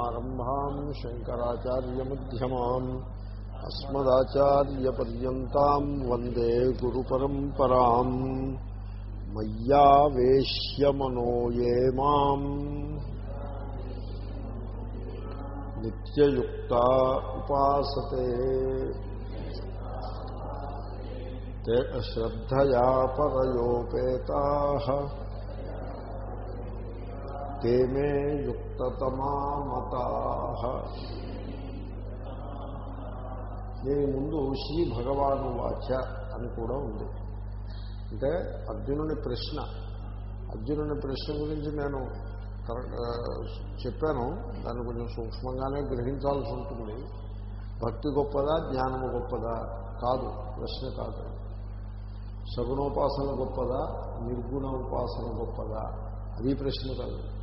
ఆరంభాం శంకరాచార్యమ్యమాన్ అస్మదాచార్యపర్యంతం వందే గురు పరంపరా మయ్యావేశ్యమనో ఏ మాం. నిత్యయుక్త ఉపాసతే. శ్రద్ధయా పరయోపేతా. తే మే యుక్తతమా మత దీని ముందు శ్రీ భగవాను వాచ అని కూడా ఉంది. అంటే అర్జునుని ప్రశ్న. అర్జునుని ప్రశ్న గురించి నేను కరెక్ట్ చెప్పాను. దాన్ని కొంచెం సూక్ష్మంగానే గ్రహించాల్సి ఉంటుంది. భక్తి గొప్పదా జ్ఞానము గొప్పదా? కాదు ప్రశ్న కాదు. సగుణోపాసన గొప్పదా నిర్గుణ ఉపాసన గొప్పదా? అది ప్రశ్న కాదు.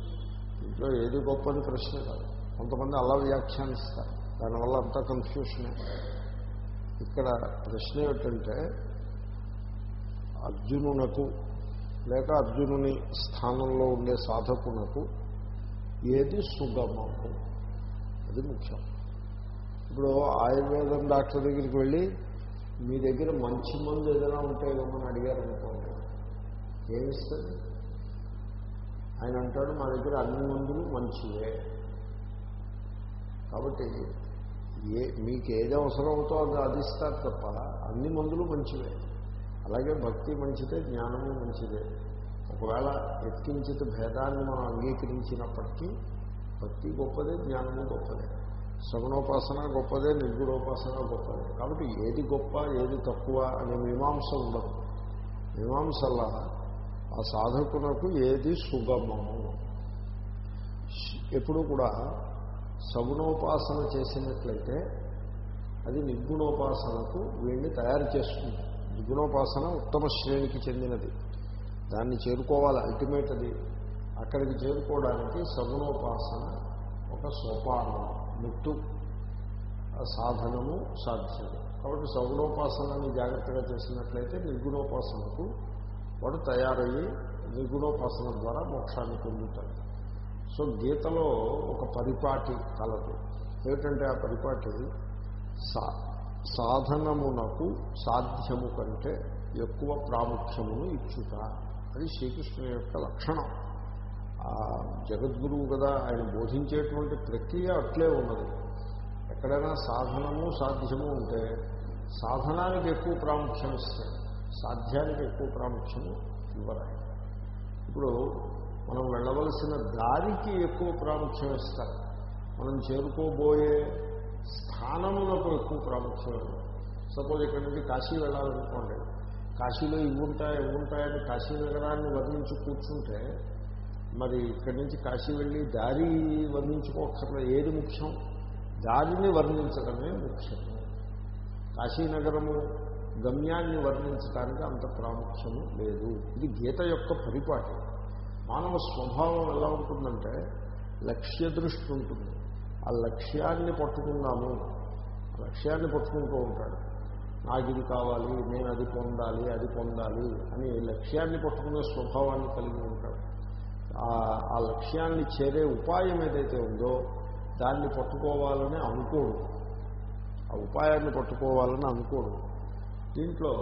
ఇంట్లో ఏది గొప్పని ప్రశ్న కాదు. కొంతమంది అలా వ్యాఖ్యానిస్తారు. దానివల్ల అంతా కన్ఫ్యూషనే ఇక్కడ ప్రశ్న ఏమిటంటే అర్జునునకు లేక అర్జునుని స్థానంలో ఉండే సాధకునకు ఏది సుగమము అది ముఖ్యం. ఇప్పుడు ఆయుర్వేదం డాక్టర్ దగ్గరికి వెళ్ళి మీ దగ్గర మంచి మందు ఏదైనా ఉంటే ఇవ్వమని అడిగారు అనుకోండి ఏమిస్తుంది ఆయన అంటాడు మా దగ్గర అన్ని మందులు మంచివే. కాబట్టి ఏ మీకు ఏది అవసరం అవుతో అది అది ఇస్తారు తప్ప అన్ని మందులు మంచివే. అలాగే భక్తి మంచిదే జ్ఞానము మంచిదే. ఒకవేళ ఎత్కించిత భేదాన్ని మనం అంగీకరించినప్పటికీ భక్తి గొప్పదే జ్ఞానము గొప్పదే. శ్రవణోపాసన గొప్పదే నిర్గుణోపాసన గొప్పదే. కాబట్టి ఏది గొప్ప ఏది తక్కువ అనే మీమాంస ఉండదు. మీమాంసల్లా ఆ సాధకునకు ఏది సుగమము ఎప్పుడు కూడా సగుణోపాసన చేసినట్లయితే అది నిర్గుణోపాసనకు వీడిని తయారు చేస్తుంది. నిర్గుణోపాసన ఉత్తమ శ్రేణికి చెందినది. దాన్ని చేరుకోవాలి అల్టిమేట్ అది. అక్కడికి చేరుకోవడానికి సగుణోపాసన ఒక సోపానం మెట్టు సాధనము సాధ్యము. కాబట్టి సగుణోపాసనని జాగ్రత్తగా చేసినట్లయితే నిర్గుణోపాసనకు వాడు తయారయ్యి నిర్గుణోపాసన ద్వారా మోక్షాన్ని పొందుతాడు. సో గీతలో ఒక పరిపాటి కలదు. ఏమిటంటే ఆ పరిపాటి? సా సాధనమునకు సాధ్యము కంటే ఎక్కువ ప్రాముఖ్యమును ఇచ్చుట. అది శ్రీకృష్ణుని యొక్క లక్షణం. ఆ జగద్గురువు కదా ఆయన బోధించేటువంటి ప్రక్రియ అట్లే ఉన్నది. ఎక్కడైనా సాధనము సాధ్యము ఉంటే సాధనానికి ఎక్కువ ప్రాముఖ్యం ఇస్తాడు సాధ్యానికి ఎక్కువ ప్రాముఖ్యము ఇవ్వరాయి ఇప్పుడు మనం వెళ్ళవలసిన దారికి ఎక్కువ ప్రాముఖ్యం ఇస్తారు. మనం చేరుకోబోయే స్థానములకు ఎక్కువ ప్రాముఖ్యం సపోజ్ ఇక్కడి నుంచి కాశీ వెళ్ళాలనుకోండి కాశీలో ఇవి ఉంటాయి ఇవి ఉంటాయని కాశీ నగరాన్ని వర్ణించి కూర్చుంటే మరి ఇక్కడి నుంచి కాశీ వెళ్ళి దారి వర్ణించుకోకర్లే ఏది ముఖ్యం? దారిని వర్ణించడమే ముఖ్యం. కాశీనగరము గమ్యాన్ని వర్ణించడానికి అంత ప్రాముఖ్యము లేదు. ఇది గీత యొక్క పరిపాటి. మానవ స్వభావం ఎలా ఉంటుందంటే లక్ష్య దృష్టి ఉంటుంది. ఆ లక్ష్యాన్ని పట్టుకున్నాము. లక్ష్యాన్ని పట్టుకుంటూ ఉంటాడు. నాకు ఇది కావాలి నేను అది పొందాలి అది పొందాలి అని లక్ష్యాన్ని పట్టుకునే స్వభావాన్ని కలిగి ఉంటాడు. ఆ లక్ష్యాన్ని చేరే ఉపాయం ఏదైతే ఉందో దాన్ని పట్టుకోవాలని అనుకోడు. ఆ ఉపాయాన్ని పట్టుకోవాలని అనుకోడు. దీంట్లో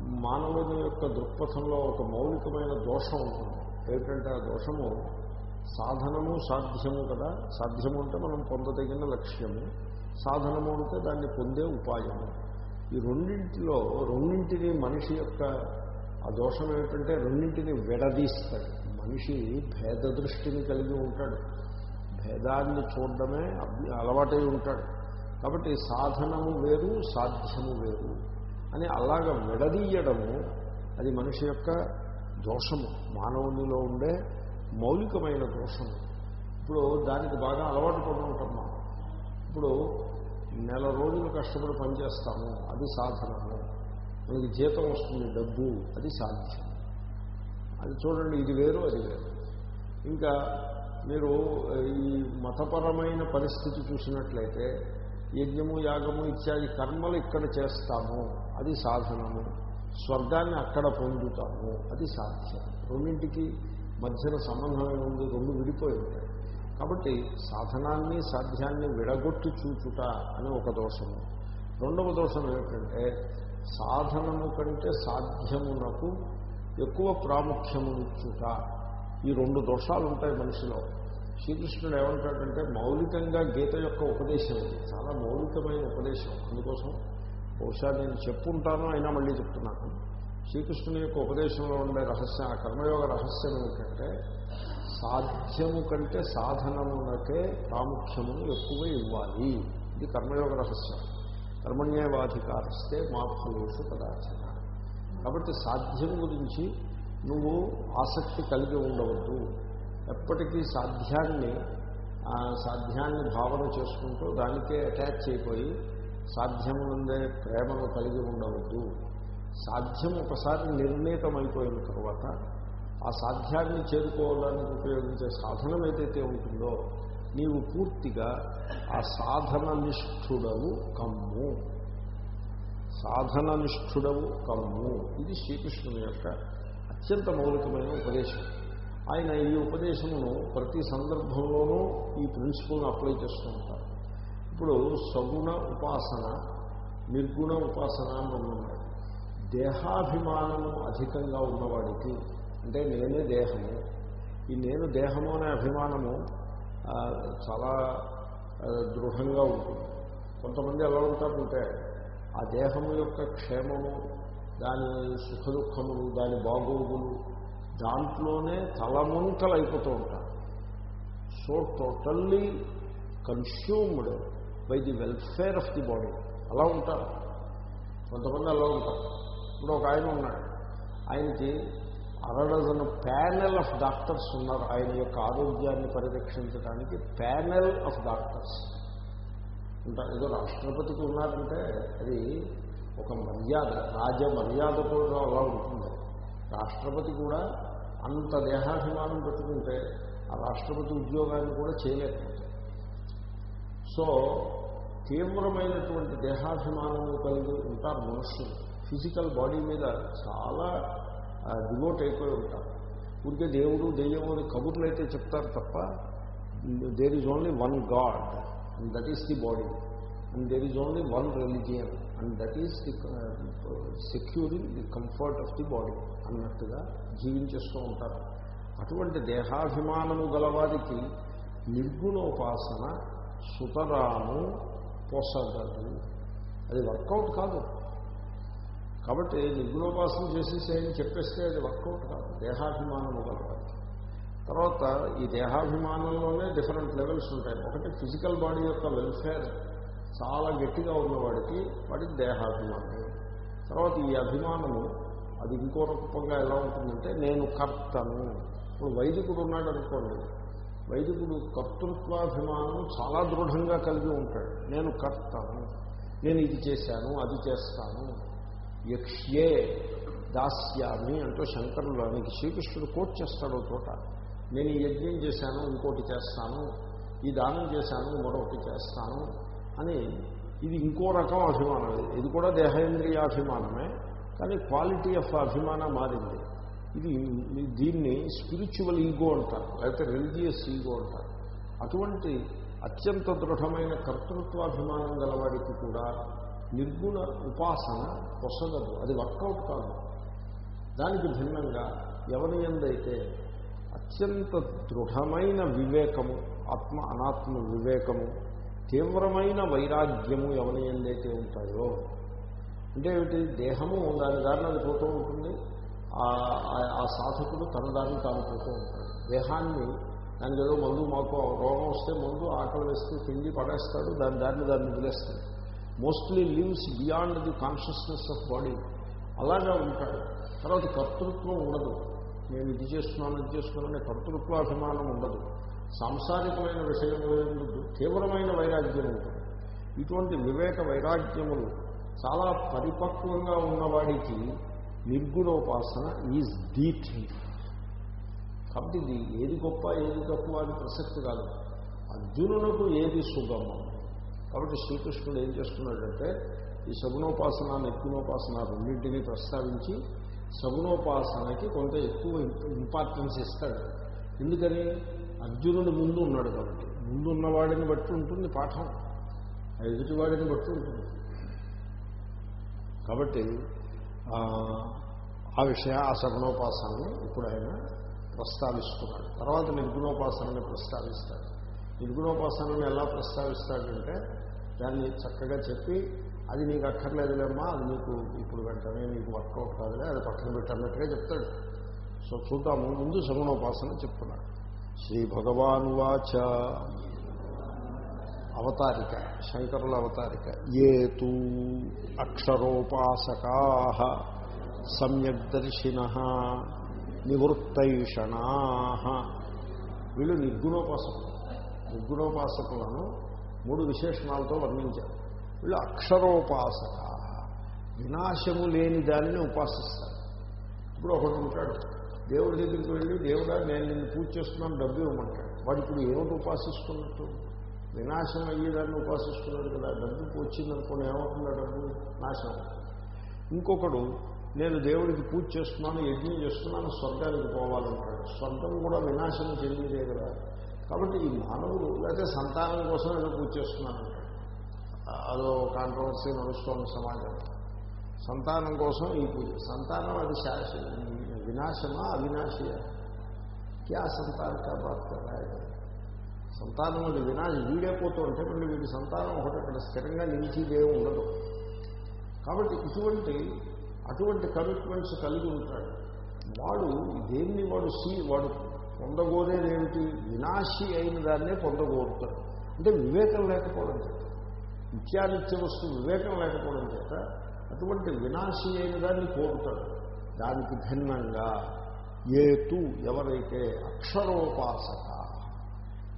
మానవుని యొక్క దృక్పథంలో ఒక మౌలికమైన దోషం ఉంటుంది. ఏమిటంటే ఆ దోషము సాధనము సాధ్యము కదా. సాధ్యము అంటే మనం పొందదగిన లక్ష్యము. సాధనము అంటే దాన్ని పొందే ఉపాయము. ఈ రెండింటిలో రెండింటిని మనిషి యొక్క ఆ దోషం ఏమిటంటే రెండింటిని విడదీస్తాడు. మనిషి భేద దృష్టిని కలిగి ఉంటాడు. భేదాన్ని చూడడమే అలవాటై ఉంటాడు. కాబట్టి సాధనము వేరు సాధ్యము వేరు. అని అలాగ విడదీయడము అది మనిషి యొక్క దోషము. మానవునిలో ఉండే మౌలికమైన దోషము. ఇప్పుడు దానికి బాగా అలవాటు పడి ఉంటాం మనం ఇప్పుడు నెల రోజులు కష్టపడి పనిచేస్తాము అది సాధనము. మనకి జీతం వస్తుంది డబ్బు అది సాధ్యం. అది చూడండి ఇది వేరు అది వేరు. ఇంకా మీరు ఈ మతపరమైన పరిస్థితి చూసినట్లయితే యజ్ఞము యాగము ఇత్యాది కర్మలు ఇక్కడ చేస్తాము. అది సాధనము. స్వర్గాన్ని అక్కడ పొందుతాము. అది సాధ్యం. రెండింటికి మధ్యన సంబంధం ఏముంది? రెండు విడిపోయి ఉంటాయి కాబట్టి సాధనాన్ని సాధ్యాన్ని విడగొట్టి చూచుట అని ఒక దోషము. రెండవ దోషం ఏమిటంటే సాధనము కంటే సాధ్యమునకు ఎక్కువ ప్రాముఖ్యమునిచ్చుట. ఈ రెండు దోషాలు ఉంటాయి మనిషిలో. శ్రీకృష్ణుడు ఏమంటాడంటే మౌలికంగా గీత యొక్క ఉపదేశం ఇది. చాలా మౌలికమైన ఉపదేశం. అందుకోసం బహుశా నేను చెప్పుంటాను అయినా మళ్ళీ చెప్తున్నాను శ్రీకృష్ణుని యొక్క ఉపదేశంలో ఉండే రహస్యం ఆ కర్మయోగ రహస్యం ఏమిటంటే సాధ్యము కంటే సాధనమునకే ప్రాముఖ్యమును ఎక్కువ ఇవ్వాలి. ఇది కర్మయోగ రహస్యం. కర్మణ్యవాధికారిస్తే మా ఫలేషు కాబట్టి సాధ్యం గురించి నువ్వు ఆసక్తి కలిగి ఉండవద్దు. ఎప్పటికీ సాధ్యాన్ని సాధ్యాన్ని భావన చేసుకుంటూ దానికే అటాచ్ అయిపోయి సాధ్యముందే ప్రేమను కలిగి ఉండవద్దు. సాధ్యం ఒకసారి నిర్ణీతమైపోయిన తర్వాత ఆ సాధ్యాన్ని చేరుకోవడానికి ఉపయోగించే సాధనం ఏదైతే ఉంటుందో నీవు పూర్తిగా ఆ సాధన నిష్ఠుడవు కమ్ము. సాధన నిష్ఠుడవు కమ్ము. ఇది శ్రీకృష్ణుని యొక్క అత్యంత మౌలికమైన ఉపదేశం. ఆయన ఈ ఉపదేశమును ప్రతి సందర్భంలోనూ ఈ ప్రిన్సిపల్ను అప్లై చేస్తూ ఉంటారు. ఇప్పుడు సగుణ ఉపాసన నిర్గుణ ఉపాసన అని రెండు దేహాభిమానము అధికంగా ఉన్నవాడికి అంటే నేనే దేహము ఈ నేను దేహము అనే అభిమానము చాలా దృఢంగా ఉంటుంది. కొంతమంది ఎలా ఉంటారంటే ఆ దేహము యొక్క క్షేమము దాని సుఖ దుఃఖములు దాని బాగోగులు దాంట్లోనే తలముంకలు అయిపోతూ ఉంటారు so totally consumed by the welfare of the body. అలా ఉంటారు. కొంతమంది అలా ఉంటారు. ఇప్పుడు ఒక ఆయన ఉన్నాడు. ఆయనకి అరడజన్ ప్యానెల్ ఆఫ్ డాక్టర్స్ ఉన్నారు. ఆయన యొక్క ఆరోగ్యాన్ని పరిరక్షించడానికి ప్యానెల్ ఆఫ్ డాక్టర్స్. ఉంటారు ఏదో రాష్ట్రపతికి ఉన్నారంటే అది ఒక మర్యాద రాజ కూడా అలా ఉంటుంది. రాష్ట్రపతి కూడా అంత దేహాభిమానం పెట్టుకుంటే ఆ రాష్ట్రపతి ఉద్యోగాన్ని కూడా చేయలేకపోతే సో తీవ్రమైనటువంటి దేహాభిమానము కలిగి ఉంటారు మనుషులు. ఫిజికల్ బాడీ మీద చాలా డివోట్ అయిపోయి ఉంటారు. ఊరికే దేవుడు దెయ్యం అని కబుర్లు అయితే చెప్తారు తప్ప there is only one God and that is the body and there is only one religion and that is the securing the comfort of the body అన్నట్టుగా జీవించేస్తూ ఉంటారు. అటువంటి దేహాభిమానము గలవారికి నిర్గుణోపాసన సుతరాము పొసగదు అది వర్కౌట్ కాదు. కాబట్టి నిర్గుణోపాసన చేసేసేయని చెప్పేస్తే అది వర్కౌట్ కాదు. దేహాభిమానం గలవారికి తర్వాత ఈ దేహాభిమానంలోనే డిఫరెంట్ లెవెల్స్ ఉంటాయి. ఒకటి ఫిజికల్ బాడీ యొక్క వెల్ఫేర్. చాలా గట్టిగా ఉన్నవాడికి వాడికి దేహాభిమానం తర్వాత ఈ అభిమానము అది ఇంకో రూపంగా ఎలా ఉంటుందంటే నేను కర్తను. ఇప్పుడు వైదికుడు ఉన్నాడు అనుకోండి వైదికుడు కర్తృత్వాభిమానం చాలా దృఢంగా కలిగి ఉంటాడు. నేను కర్తను నేను ఇది చేశాను అది చేస్తాను. యక్ష్యే దాస్యామి అంటూ శంకరులు నీకు శ్రీకృష్ణుడు కోట్ చేస్తాడు చోట. నేను ఈ యజ్ఞం చేశాను ఇంకోటి చేస్తాను. ఈ దానం చేశాను మరొకటి చేస్తాను అని ఇది ఇంకో రకం అభిమానం. ఇది కూడా దేహేంద్రియాభిమానమే కానీ క్వాలిటీ ఆఫ్ అభిమానం మారింది. ఇది దీన్ని స్పిరిచువల్ ఈగో అంటారు లేకపోతే రిలీజియస్ ఈగో అంటారు. అటువంటి అత్యంత దృఢమైన కర్తృత్వాభిమానం గలవాడికి కూడా నిర్గుణ ఉపాసన పొసగదు అది వర్కౌట్ కాదు. దానికి భిన్నంగా ఎవరి ఎందైతే అత్యంత దృఢమైన వివేకము ఆత్మ అనాత్మ వివేకము తీవ్రమైన వైరాగ్యము ఎవరి ఎందైతే ఉంటాయో అంటే ఏమిటి? దేహము దాని దారిని అది పోతూ ఉంటుంది. ఆ- సాధకుడు తన దాన్ని తాను పోతూ ఉంటాడు. దేహాన్ని దానికి ఏదో మందు మాకు రోగం వస్తే మందు ఆకలి వేస్తే తిండి పడేస్తాడు దాని దాన్ని దాన్ని వదిలేస్తాడు. Mostly lives beyond the consciousness of body అలాగా ఉంటాడు. తర్వాత కర్తృత్వం ఉండదు. నేను ఇది చేస్తున్నాను ఇది చేస్తున్నాను అనే కర్తృత్వాభిమానం ఉండదు. సాంసారికమైన విషయంలో తీవ్రమైన వైరాగ్యం ఉంటుంది. ఇటువంటి వివేక వైరాగ్యములు చాలా పరిపక్వంగా ఉన్నవాడికి నిర్గుణోపాసన ఈజ్ ది థింగ్ కాబట్టి ఇది ఏది గొప్ప ఏది తక్కువ అని ప్రసక్తి కాదు. అర్జునులకు ఏది సుగమం? కాబట్టి శ్రీకృష్ణుడు ఏం చేస్తున్నాడంటే ఈ సగుణోపాసన నిర్గుణోపాసన రెండింటినీ ప్రస్తావించి సగుణోపాసనకి కొంత ఎక్కువ ఇంపార్టెన్స్ ఇస్తాడు. ఎందుకని? అర్జునుడు ముందు ఉన్నాడు కాబట్టి. ముందు ఉన్నవాడిని బట్టి ఉంటుంది పాఠం. ఎదుటివాడిని బట్టి ఉంటుంది. కాబట్టి ఆ, విషయ ఆ సగుణోపాసనని ఇప్పుడు ఆయన ప్రస్తావిస్తున్నాడు. తర్వాత నిర్గుణోపాసనని ప్రస్తావిస్తాడు. నిర్గుణోపాసనని ఎలా ప్రస్తావిస్తాడంటే దాన్ని చక్కగా చెప్పి అది నీకు అక్కర్లేదులేమ్మా అది నీకు ఇప్పుడు వెంటనే నీకు వర్కౌట్ కాదులే అది పక్కన పెట్టన్నట్టుగా చెప్తాడు. సో చూద్దాము ముందు సగుణోపాసన చెప్తున్నాడు శ్రీ భగవాన్ వాచ అవతారిక శంకరుల అవతారిక. ఏతు అక్షరోపాసకా సమ్యగ్దర్శిన నివృత్తైషణా. వీళ్ళు నిర్గుణోపాసకులు. నిర్గుణోపాసకులను మూడు విశేషణాలతో వర్ణించారు. వీళ్ళు అక్షరోపాసక. వినాశము లేని దానిని ఉపాసిస్తారు. ఇప్పుడు ఒకడు ఉంటాడు దేవుడి దగ్గరికి వెళ్ళి దేవుడా నేను నిన్ను పూజ చేస్తున్నాను డబ్బు ఇవ్వమంటాడు. వాడు ఇప్పుడు ఏమిటి ఉపాసిస్తున్నట్టు? వినాశం అయ్యేదాన్ని ఉపాసిస్తున్నాడు కదా డబ్బు వచ్చిందనుకోండి ఏమవుతుంది డబ్బు? నాశనం. ఇంకొకడు నేను దేవుడికి పూజ చేస్తున్నాను యజ్ఞం చేస్తున్నాను స్వర్గానికి పోవాలంటాడు. స్వర్గం కూడా వినాశం చెందిదే కదా. కాబట్టి ఈ మానవుడు లేకపోతే సంతానం కోసం ఏదో పూజ చేస్తున్నాను అదో కాంట్రవర్సీ నడుస్తోంది సమాజం సంతానం కోసం ఈ పూజ. సంతానం అది శాశ్వ వినాశమా అవినాశియా? క్యా సంతానం కా బాత్ కర్ సంతానం అది వినాశ వీడైపోతూ ఉంటే మళ్ళీ వీడి సంతానం ఒకటి అక్కడ స్థిరంగా నిలిచిదే ఉండదు. కాబట్టి ఇటువంటి అటువంటి కమిట్మెంట్స్ కలిగి ఉంటాడు. వాడు దేన్ని వాడు సీ వాడు పొందగోరేదేమిటి వినాశి అయిన దాన్నే పొందగోరుతాడు అంటే వివేకం లేకపోవడం చేత నిత్యానిత్య వస్తువు వివేకం లేకపోవడం చేత అటువంటి వినాశి అయిన దాన్ని కోరుతాడు. దానికి భిన్నంగా ఏతు ఎవరైతే అక్షరోపాసక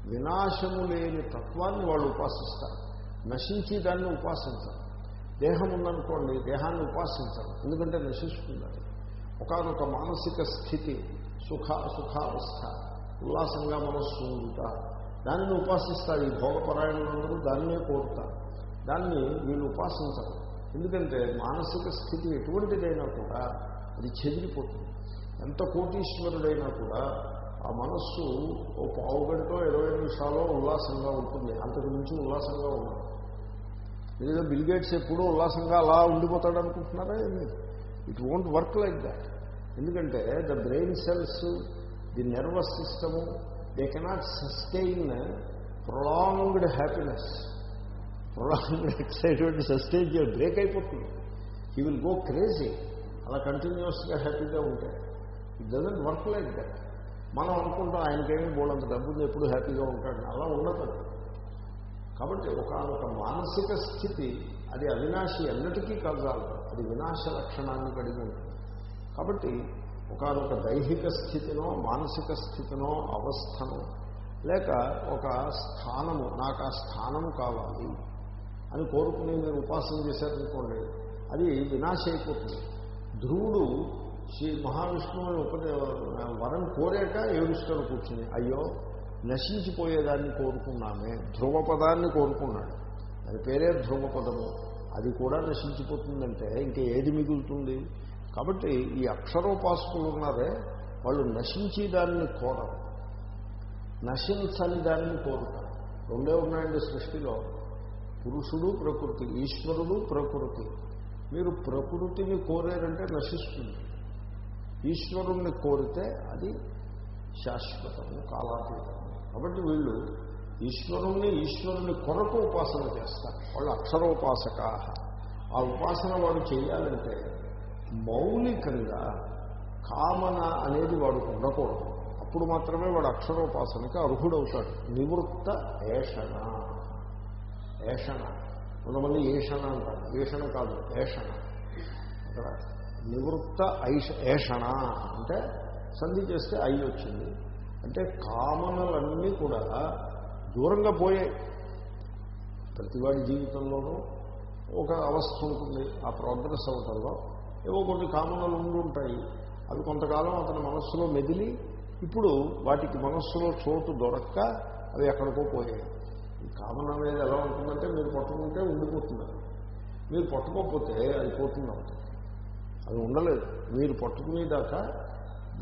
వినాశము లేని తత్వాన్ని వాళ్ళు ఉపాసిస్తారు. నశించి దాన్ని ఉపాసించరు. దేహం ఉందనుకోండి దేహాన్ని ఉపాసించరు. ఎందుకంటే నశిస్తుంది ఒకనొక మానసిక స్థితి సుఖ సుఖావస్థ ఉల్లాసంగా మనస్సు ఉండుట దానిని ఉపాసిస్తారు. ఈ భోగపరాయణులందరూ దాన్నే కోరుతారు. దాన్ని వీళ్ళు ఉపాసించరు. ఎందుకంటే మానసిక స్థితి ఎటువంటిదైనా కూడా అది చెదిరిపోతుంది. ఎంత కోటీశ్వరుడైనా కూడా ఆ మనస్సు ఓ పావు గంట ఇరవై నిమిషాల్లో ఉల్లాసంగా ఉంటుంది. అంతకు మించి ఉల్లాసంగా ఉండదు. ఏదో బిల్గేట్స్ ఎప్పుడూ ఉల్లాసంగా అలా ఉండిపోతాడు అనుకుంటున్నారా ఏమి? It won't work like that ఎందుకంటే the brain cells the nervous system they cannot sustain prolonged happiness prolonged excitement sustain చేయాలి బ్రేక్ అయిపోతుంది. హీ విల్ గో క్రేజీ అలా కంటిన్యూస్గా హ్యాపీగా ఉంటాయి it doesn't work like that మనం అనుకుంటాం ఆయనకేమీ బోలంత డబ్బులు ఎప్పుడు హ్యాపీగా ఉంటాడు. అలా ఉండదు కాబట్టి ఒకనొక మానసిక స్థితి అది అవినాశి ఎన్నటికీ కలగాలి అది వినాశ లక్షణాన్ని కలిగి ఉంటుంది. కాబట్టి ఒకనొక దైహిక స్థితినో మానసిక స్థితినో అవస్థను లేక ఒక స్థానము నాకు ఆ స్థానము కావాలి అని కోరుకుని మీరు ఉపాసన చేశారనుకోండి అది వినాశ అయిపోతుంది. ధ్రువుడు శ్రీ మహావిష్ణువుని ఉపదే వరం కోరాక ఏడుస్తాడు కూర్చుని. అయ్యో నశించిపోయేదాన్ని కోరుకున్నామే ధ్రువపదాన్ని కోరుకున్నాడు. అది పేరే ధ్రువపదము. అది కూడా నశించిపోతుందంటే ఇంకా ఏది మిగులుతుంది? కాబట్టి ఈ అక్షరోపాసకులు ఉన్నారే వాళ్ళు నశించి దాన్ని కోరరు. నశించని దాన్ని కోరుతారు. రెండే ఉన్నాయండి సృష్టిలో. పురుషుడు ప్రకృతి ఈశ్వరుడు ప్రకృతి. మీరు ప్రకృతిని కోరారంటే నశిస్తుంది. ఈశ్వరుణ్ణి కోరితే అది శాశ్వతము కాలాతీతము. కాబట్టి వీళ్ళు ఈశ్వరుణ్ణి ఈశ్వరుని కొరకు ఉపాసన చేస్తారు. వాళ్ళు అక్షరోపాసక ఆ ఉపాసన వాడు చేయాలంటే మౌలికంగా కామన అనేది వాడు ఉండకూడదు. అప్పుడు మాత్రమే వాడు అక్షరోపాసనకి అర్హుడవుతాడు. నివృత్త ఏషణ. ఏషణ. కొంతమంది ఏషణ అంటారు. ఏషణ కాదు ఏషణ. అక్కడ నివృత్త ఐష ఏషణ అంటే సంధి చేస్తే ఐ వచ్చింది. అంటే కామనలన్నీ కూడా దూరంగా పోయాయి. ప్రతివాడి జీవితంలోనూ ఒక అవస్థ ఉంటుంది ఆ ప్రోగ్రెస్ అవటంలో ఏవో కొన్ని కామనలు ఉండి ఉంటాయి. అవి కొంతకాలం అతని మనస్సులో మెదిలి ఇప్పుడు వాటికి మనస్సులో చోటు దొరక్క అవి ఎక్కడికో పోయాయి. ఈ కామన్ అనేది ఎలా ఉంటుందంటే మీరు పట్టుకుంటే ఉండిపోతున్నారు. మీరు పట్టుకోకపోతే అది పోతుంది అవుతుంది. అది ఉండలేదు. మీరు పట్టుకునేదాకా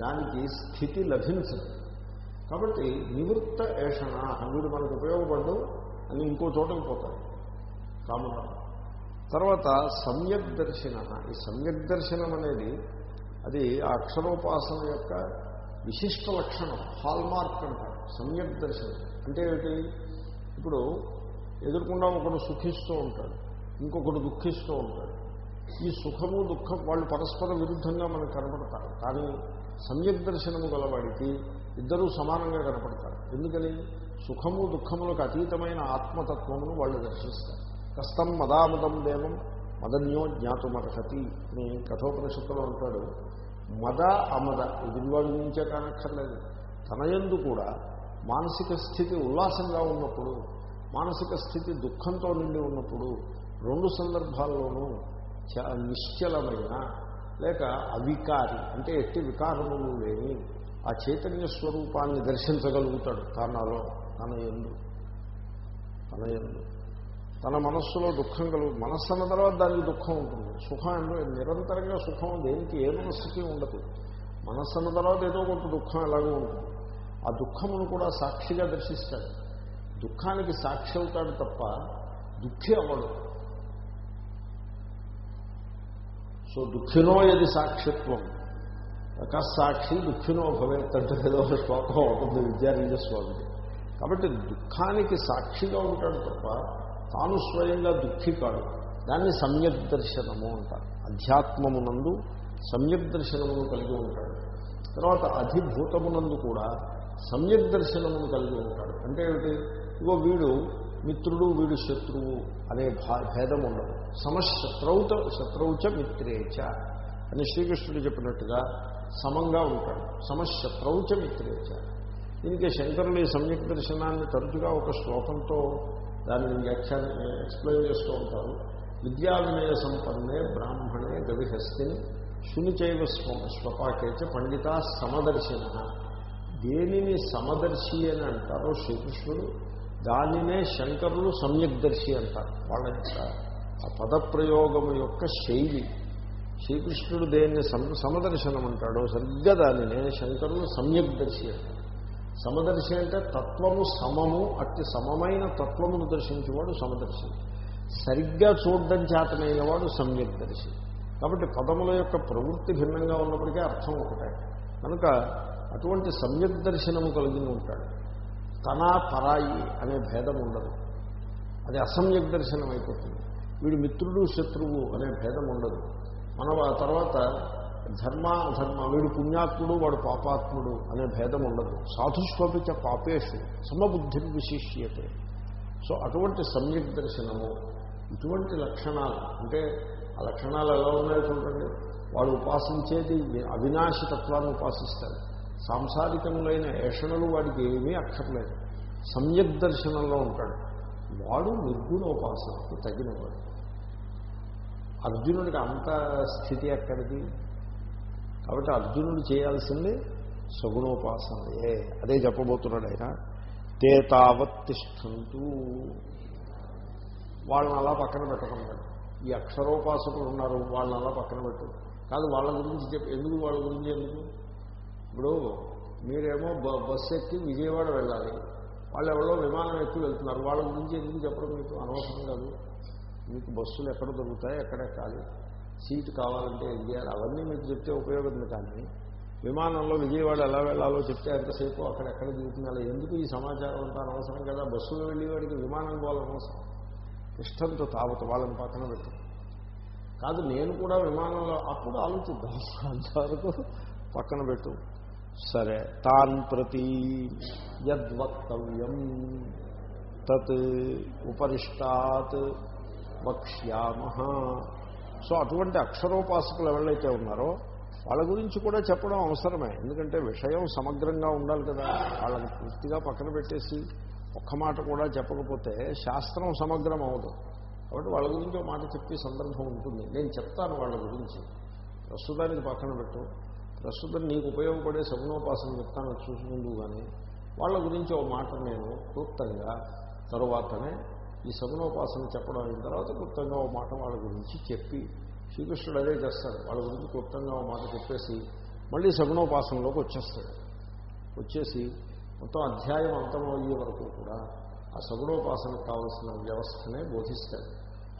దానికి స్థితి లభించదు. కాబట్టి నివృత్త ఏషణ వీడు మనకు ఉపయోగపడ్డు అని ఇంకో చోటకి పోతాడు. కామన్ తర్వాత సమ్యక్ దర్శన ఈ సమ్యక్ దర్శనం అనేది అది ఆ అక్షరోపాసన యొక్క విశిష్ట లక్షణం హాల్మార్క్ అంటారు. సమ్యక్ దర్శనం అంటే ఏమిటి? ఇప్పుడు ఎదుర్కొండా ఒకడు సుఖిస్తూ ఉంటాడు ఇంకొకడు దుఃఖిస్తూ ఉంటాడు. ఈ సుఖము దుఃఖం వాళ్ళు పరస్పర విరుద్ధంగా మనకు కనపడతారు. కానీ సమ్యక్ దర్శనము గలవాడికి ఇద్దరూ సమానంగా కనపడతారు. ఎందుకని? సుఖము దుఃఖములకు అతీతమైన ఆత్మతత్వమును వాళ్ళు దర్శిస్తారు. కష్టం మదామదం దేవం మదన్యో జ్ఞాతుమర్హతి అని కఠోపనిషత్తులో అంటాడు. మద అమద ఎదురువాడి నుంచే కానక్కర్లేదు. తన యందు కూడా మానసిక స్థితి ఉల్లాసంగా ఉన్నప్పుడు మానసిక స్థితి దుఃఖంతో నిండి ఉన్నప్పుడు రెండు సందర్భాల్లోనూ నిశ్చలమైన లేక అవికారి అంటే ఎట్టి వికారములు లేని ఆ చైతన్య స్వరూపాన్ని దర్శించగలుగుతాడు తనలో తన ఎందు. తన ఎందు. తన మనస్సులో దుఃఖం కలుగు మనస్సు అన్న తర్వాత దానికి దుఃఖం ఉంటుంది. సుఖం నిరంతరంగా సుఖం దేనికి ఏ మనస్సుకి ఉండదు. మనస్సు అన్న తర్వాత ఏదో కొంత దుఃఖం ఎలాగో ఉంటుంది. ఆ దుఃఖమును కూడా సాక్షిగా దర్శిస్తాడు. దుఃఖానికి సాక్షి అవుతాడు తప్ప దుఃఖి అవ్వడు. సో దుఃఖినో యది సాక్షిత్వం సాక్షి దుఃఖినో భవేత్ అంటే ఏదో శ్లోకం అవుతుంది విద్యార్థి స్వామి. కాబట్టి దుఃఖానికి సాక్షిగా ఉంటాడు తప్ప తాను స్వయంగా దుఃఖి కాడు. దాన్ని సమ్యక్ దర్శనము అంటారు. అధ్యాత్మమునందు సమ్యక్ దర్శనమును కలిగి ఉంటాడు. తర్వాత అధిభూతమునందు కూడా సమ్యక్ దర్శనమును కలిగి ఉంటాడు. అంటే ఏమిటి? ఇగో వీడు మిత్రుడు వీడు శత్రువు అనే భా- భేదం ఉండదు. సమశత్రౌత శత్రౌచ మిత్రేచ అని శ్రీకృష్ణుడు చెప్పినట్టుగా సమంగా ఉంటాడు. సమశత్రౌచ మిత్రేచ దీనికి శంకరులు ఈ సమ్యక్ దర్శనాన్ని తరచుగా ఒక శ్లోకంతో దానిని వ్యాఖ్యాన ఎక్స్ప్లెయిన్ చేస్తూ ఉంటారు. విద్యా వినయ సంపన్నే బ్రాహ్మణే గవిహస్తిని శునిచైవ స్వ స్వపాకేచ పండిత సమదర్శిన. దేనిని సమదర్శి అని అంటారో శ్రీకృష్ణుడు దానినే శంకరులు సమ్యక్ దర్శి అంటారు. వాళ్ళ యొక్క ఆ పదప్రయోగము యొక్క శైలి. శ్రీకృష్ణుడు దేన్ని సమదర్శనం అంటాడో సరిగ్గా దానినే శంకరులు సమ్యక్దర్శి అంటారు. సమదర్శి అంటే తత్వము సమము అట్టి సమమైన తత్వమును దర్శించేవాడు సమదర్శి. సరిగ్గా చూడడం చేతనైన వాడు సమ్యక్దర్శి కాబట్టి పదముల యొక్క ప్రవృత్తి భిన్నంగా ఉన్నప్పటికీ అర్థం ఒకటే. కనుక అటువంటి సమ్యక్ దర్శనము కలిగి ఉంటాడు. తన పరాయి అనే భేదం ఉండదు. అది అసమ్యక్ దర్శనం అయిపోతుంది వీడు మిత్రుడు శత్రువు అనే భేదం ఉండదు. మన ఆ తర్వాత ధర్మ ధర్మ వీడు పుణ్యాత్ముడు వాడు పాపాత్ముడు అనే భేదం ఉండదు. సాధుస్వపిచ పాపేషు సమబుద్ధి విశిష్యతే. సో అటువంటి సమ్యక్ దర్శనము ఇటువంటి లక్షణాలు అంటే ఆ లక్షణాలు ఎలా ఉన్నాయో చూడండి. వాడు ఉపాసించేది అవినాశి తత్వాన్ని ఉపాసిస్తాడు. సాంసారికములైన ఏషణలు వాడికి ఏమీ అక్కర్లేదు. సమ్యక్ దర్శనంలో ఉంటాడు. వాడు నిర్గుణోపాసనకు తగినవాడు. అర్జునుడికి అంత స్థితి ఎక్కడిది? కాబట్టి అర్జునుడు చేయాల్సింది సగుణోపాసనయే అదే చెప్పబోతున్నాడు ఆయన. తే తావత్ తిష్టంతూ. వాళ్ళని అలా పక్కన పెట్టకుండా ఈ అక్షరోపాసకులు ఉన్నారు వాళ్ళని అలా పక్కన పెట్టు. కాదు వాళ్ళ గురించి చెప్పి. ఎందుకు వాళ్ళ గురించి ఎందుకు? ఇప్పుడు మీరేమో బ- బస్సు ఎక్కి విజయవాడ వెళ్ళాలి. వాళ్ళు ఎవరో విమానం ఎక్కి వెళ్తున్నారు. వాళ్ళ గురించి ఎందుకు చెప్పడం మీకు అనవసరం కాదు? మీకు బస్సులు ఎక్కడ దొరుకుతాయి ఎక్కడ ఎక్కాలి సీటు కావాలంటే ఏం చేయాలి అవన్నీ మీకు చెప్తే ఉపయోగం కానీ విమానంలో విజయవాడ ఎలా వెళ్ళాలో చెప్తే ఎంతసేపు అక్కడ ఎక్కడ దిగుతున్నాలో ఎందుకు ఈ సమాచారం అంతా అనవసరం కదా? బస్సులో వెళ్ళేవాడికి విమానం పోవాలనవసరం ఇష్టంతో తావత వాళ్ళని పక్కన పెట్టు కాదు నేను కూడా విమానంలో అప్పుడు ఆలోచిద్దాం. అంతవరకు పక్కన పెట్టు. సరే తాన్ ప్రతి యద్వక్తవ్యం తత్ ఉపరిష్టాత్ వక్ష్యామ సో అటువంటి అక్షరోపాసకులు ఎవరైతే ఉన్నారో వాళ్ళ గురించి కూడా చెప్పడం అవసరమే. ఎందుకంటే విషయం సమగ్రంగా ఉండాలి కదా. వాళ్ళని పూర్తిగా పక్కన పెట్టేసి ఒక్క మాట కూడా చెప్పకపోతే శాస్త్రం సమగ్రం అవదు కాబట్టి వాళ్ళ గురించి ఒక మాట చెప్పే సందర్భం ఉంటుంది. నేను చెప్తాను వాళ్ళ గురించి. ప్రస్తుతానికి పక్కన పెట్టు. ప్రస్తుతం నీకు ఉపయోగపడే సగుణోపాసన చెప్తాను చూసుకుందు చూసుకుంటూ కానీ వాళ్ళ గురించి ఒక మాట నేను క్లుప్తంగా తరువాతనే ఈ సగుణోపాసన చెప్పడం అయిన తర్వాత క్లుప్తంగా ఓ మాట వాళ్ళ గురించి చెప్పి శ్రీకృష్ణుడు అదే చేస్తాడు. వాళ్ళ గురించి క్లుప్తంగా ఓ మాట చెప్పేసి మళ్ళీ సగుణోపాసనలోకి వచ్చేస్తాడు. వచ్చేసి మొత్తం అధ్యాయం అంతమయ్యే వరకు కూడా ఆ సగుణోపాసనకు కావలసిన వ్యవస్థనే బోధిస్తాడు.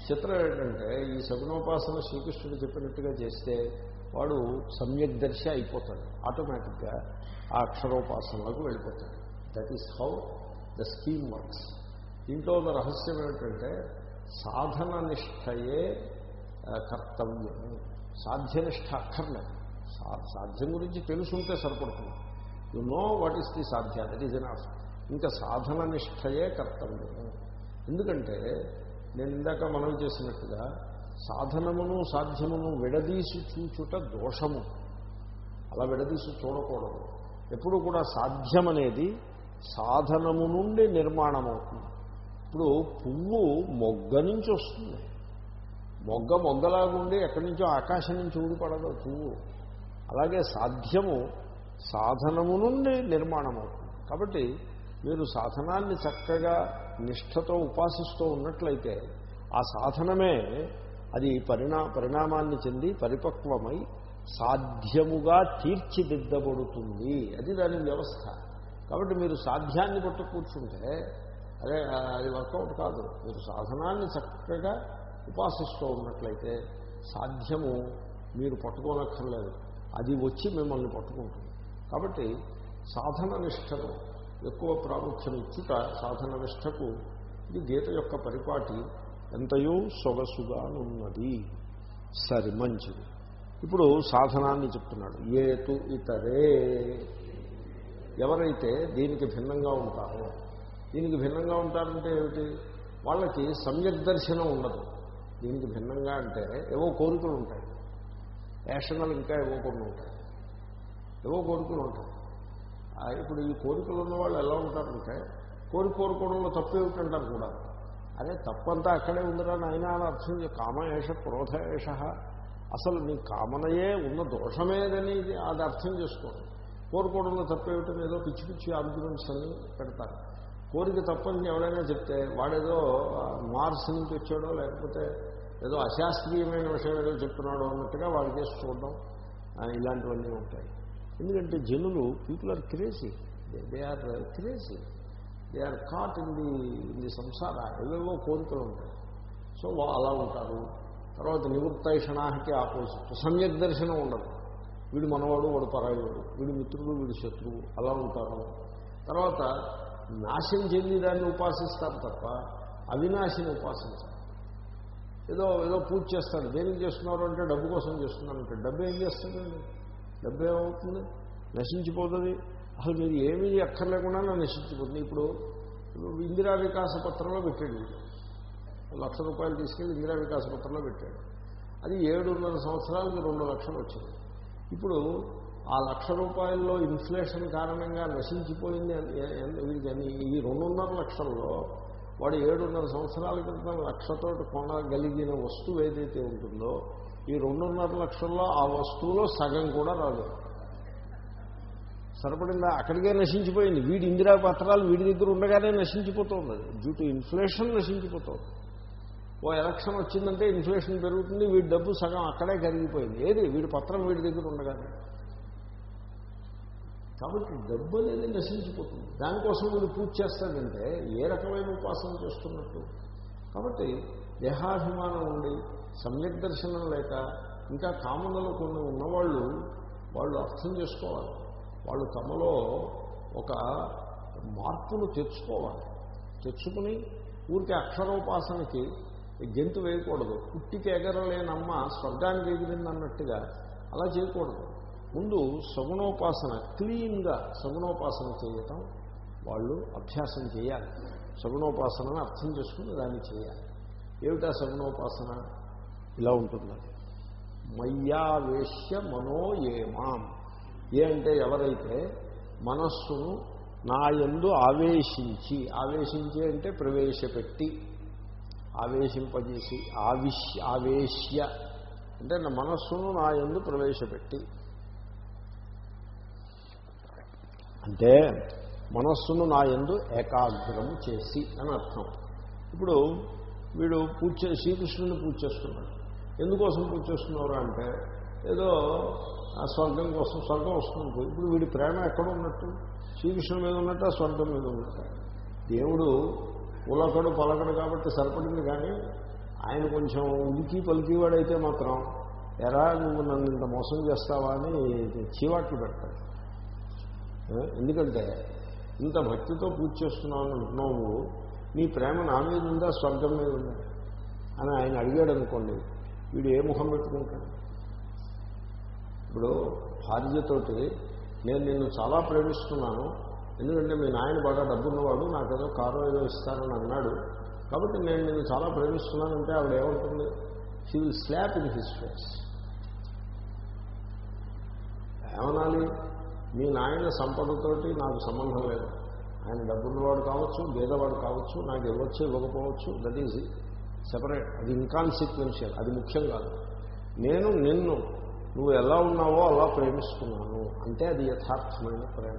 చిత్రం ఏంటంటే ఈ సగుణోపాసన శ్రీకృష్ణుడు చెప్పినట్టుగా చేస్తే వాడు సమ్యక్ దర్శి అయిపోతాడు. ఆటోమేటిక్గా ఆ అక్షరోపాసనలకు వెళ్ళిపోతాడు. That is how the scheme works దీంట్లో ఉన్న రహస్యం ఏమిటంటే సాధన నిష్టయే కర్తవ్యము. సాధ్యనిష్ట అక్కర్లేదు సాధ్యం గురించి తెలుసుంటే సరిపడుతుంది. You know what is the సాధ్య దట్ ఈజ్ ఎనఫ్ ఇంకా సాధన నిష్టయే కర్తవ్యము. ఎందుకంటే నేను ఇందాక మనం చేసినట్టుగా సాధనమును సాధ్యమును విడదీసి చూచుట దోషము. అలా విడదీసి చూడకూడదు. ఎప్పుడు కూడా సాధ్యమనేది సాధనము నుండి నిర్మాణమవుతుంది. ఇప్పుడు పువ్వు మొగ్గ నుంచి వస్తుంది. మొగ్గ మొగ్గలాగుండి ఎక్కడి నుంచో ఆకాశం నుంచి ఊడిపడదు పువ్వు. అలాగే సాధ్యము సాధనము నుండి నిర్మాణం అవుతుంది కాబట్టి మీరు సాధనాన్ని చక్కగా నిష్ఠతో ఉపాసిస్తూ ఉన్నట్లయితే ఆ సాధనమే అది పరిణా పరిణామాన్ని చెంది పరిపక్వమై సాధ్యముగా తీర్చిదిద్దబడుతుంది. అది దాని వ్యవస్థ. కాబట్టి మీరు సాధ్యాన్ని పట్టు కూర్చుంటే అదే అది వర్కౌట్ కాదు. మీరు సాధనాన్ని చక్కగా ఉపాసిస్తూ ఉన్నట్లయితే సాధ్యము మీరు పట్టుకోనక్కర్లేదు. అది వచ్చి మిమ్మల్ని పట్టుకుంటుంది. కాబట్టి సాధన నిష్టను ఎక్కువ ప్రాముఖ్యం ఇచ్చుట సాధన నిష్టకు ఇది గీత యొక్క పరిపాటి ఎంతయో సొగసుగానున్నది. సరి మంచిది. ఇప్పుడు సాధనాన్ని చెప్తున్నాడు. ఏతు ఇతరే. ఎవరైతే దీనికి భిన్నంగా ఉంటారో దీనికి భిన్నంగా ఉంటారంటే ఏమిటి? వాళ్ళకి సమ్యక్ దర్శనం ఉండదు. దీనికి భిన్నంగా అంటే ఏవో కోరికలు ఉంటాయి. యాషనల్ ఇంకా ఏవో కొన్ని ఉంటాయి. ఏవో కోరికలు ఉంటాయి. ఇప్పుడు ఈ కోరికలు ఉన్న వాళ్ళు ఎలా ఉంటారంటే కోరిక కోరుకోవడంలో తప్పు ఏమిటంటారు కూడా. అదే తప్పంతా అక్కడే ఉందిరా నాయన అని అర్థం కామయేష క్రోధయేష. అసలు నీ కామనయే ఉన్న దోషమేదని ఇది అది అర్థం చేసుకోండి. కోరుకోవడంలో తప్పేమిటని ఏదో పిచ్చి పిచ్చి ఆర్గ్యుమెంట్స్ అని పెడతారు. కోరిక తప్పని ఎవరైనా చెప్తే వాడేదో మార్స్ నుంచి వచ్చాడో లేకపోతే ఏదో అశాస్త్రీయమైన విషయం ఏదో చెప్తున్నాడో అన్నట్టుగా వాడి చేసి చూడడం ఇలాంటివన్నీ ఉంటాయి. ఎందుకంటే జనులు people are crazy. They are crazy. They are caught in the in the సంసార ఏవేవో కోరికలు ఉంటాయి. సో అలా ఉంటారు. తర్వాత నివృత్తైషణానికి ఆపోజిట్. సమ్యక్ దర్శనం ఉండదు. వీడు మనవాడు వాడు పరాయుడు వీడు మిత్రుడు వీడు శత్రువు. అలా ఉంటారు. తర్వాత నాశం చెంది దాన్ని ఉపాసిస్తారు తప్ప అవినాశిని ఉపాసించారు. ఏదో ఏదో పూజ చేస్తారు. దేనికి చేస్తున్నారు అంటే డబ్బు కోసం చేస్తున్నారంటే డబ్బు ఏం చేస్తుందండి డబ్బు ఏమవుతుంది నశించిపోతుంది. అసలు మీరు ఏమీ అక్కర్లేకుండా నశించిపోతుంది. ఇప్పుడు ఇందిరా వికాస పత్రంలో పెట్టాడు. లక్ష రూపాయలు తీసుకెళ్ళి ఇందిరా వికాస పత్రంలో పెట్టాడు. అది ఏడున్నర సంవత్సరాలకి రెండు లక్షలు వచ్చింది. ఇప్పుడు ఆ లక్ష రూపాయల్లో ఇన్ఫ్లేషన్ కారణంగా నశించిపోయింది వీరికి ఈ రెండున్నర లక్షల్లో వాడు ఏడున్నర సంవత్సరాల క్రితం లక్షతో కొనగలిగిన వస్తువు ఏదైతే ఉంటుందో ఈ రెండున్నర లక్షల్లో ఆ వస్తువులో సగం కూడా రాదు. సరిపడిందా? అక్కడికే నశించిపోయింది. వీడి ఇందిరా పత్రాలు వీడి దగ్గర ఉండగానే నశించిపోతుంది. డ్యూ టు ఇన్ఫ్లేషన్ నశించిపోతుంది. ఓ ఎలక్షన్ వచ్చిందంటే ఇన్ఫ్లేషన్ పెరుగుతుంది వీడి డబ్బు సగం అక్కడే కరిగిపోయింది. ఏది? వీడి పత్రం వీడి దగ్గర ఉండగానే. కాబట్టి డబ్బు అనేది నశించిపోతుంది. దానికోసం వీడు పూజ చేస్తాడంటే ఏ రకమైన ఉపాసన చేస్తున్నట్టు? కాబట్టి దేహాభిమానం ఉండి సమ్యక్ దర్శనం లేక ఇంకా కామనలో కొన్ని ఉన్నవాళ్ళు వాళ్ళు అర్థం చేసుకోవాలి. వాళ్ళు తమలో ఒక మార్పును తెచ్చుకోవాలి. తెచ్చుకుని ఊరికే అక్షరోపాసనకి గెంతు వేయకూడదు. పుట్టికి ఎగరలేనమ్మ స్వర్గానికి ఎగిరిందన్నట్టుగా అలా చేయకూడదు. ముందు సగుణోపాసన క్లీన్గా సగుణోపాసన చేయటం వాళ్ళు అభ్యాసం చేయాలి. సగుణోపాసనను అర్థం చేసుకుని దాన్ని చేయాలి. ఏమిటా సగుణోపాసన? ఇలా ఉంటుంది? మయ్యావేశ్య మనో ఏమాం ఏ అంటే ఎవరైతే మనస్సును నా యందు ఆవేశించి ఆవేశించి అంటే ప్రవేశపెట్టి ఆవేశింపజేసి ఆవిశ్య ఆవేశ్య అంటే నా మనస్సును నా యందు ప్రవేశపెట్టి అంటే మనస్సును నా యందు ఏకాగ్రం చేసి అని అర్థం. ఇప్పుడు వీడు పూజ చే- శ్రీకృష్ణుని పూజ చేస్తున్నాడు. ఎందుకోసం పూజ చేస్తున్నారు అంటే ఏదో ఆ స్వర్గం కోసం స్వర్గం వస్తుంది. ఇప్పుడు వీడి ప్రేమ ఎక్కడ ఉన్నట్టు? శ్రీకృష్ణుడి మీద ఉన్నట్టు ఆ స్వర్గం మీద ఉన్నట్టు. దేవుడు ఉలకడు పలకడు కాబట్టి సరిపడింది కానీ ఆయన కొంచెం ఉనికి పలికివాడైతే మాత్రం ఎరా నువ్వు నన్ను ఇంత మోసం చేస్తావా? అని చీవాట్లు పెడతాడు. ఎందుకంటే ఇంత భక్తితో పూజ చేస్తున్నావు అని అంటున్నావు నువ్వు నీ ప్రేమ నా మీద ఉందా స్వర్గం మీద ఉందా? అని ఆయన అడిగాడు అనుకోండి వీడు ఏ ముఖం పెట్టుకుంటాడు? ఇప్పుడు భార్యతోటి నేను నిన్ను చాలా ప్రేమిస్తున్నాను ఎందుకంటే మీ నాయన బాగా డబ్బున్నవాడు నాకేదో కారు ఏదో ఇస్తానని అన్నాడు కాబట్టి నేను నిన్ను చాలా ప్రేమిస్తున్నానంటే ఆవిడ ఏమంటుంది? She will slap in his face ఏమనాలి? మీ నాయన సంపదతోటి నాకు సంబంధం లేదు. ఆయన డబ్బున్నవాడు కావచ్చు పేదవాడు కావచ్చు నాకు ఇవ్వచ్చు ఇవ్వకపోవచ్చు దట్ ఈజ్ సెపరేట్ అది ఇన్కాన్సిక్వెన్షియల్ అది ముఖ్యం కాదు. నేను నిన్ను నువ్వు ఎలా ఉన్నావో అలా ప్రేమిస్తున్నాను. అంటే అది యథార్థమైన ప్రేమ.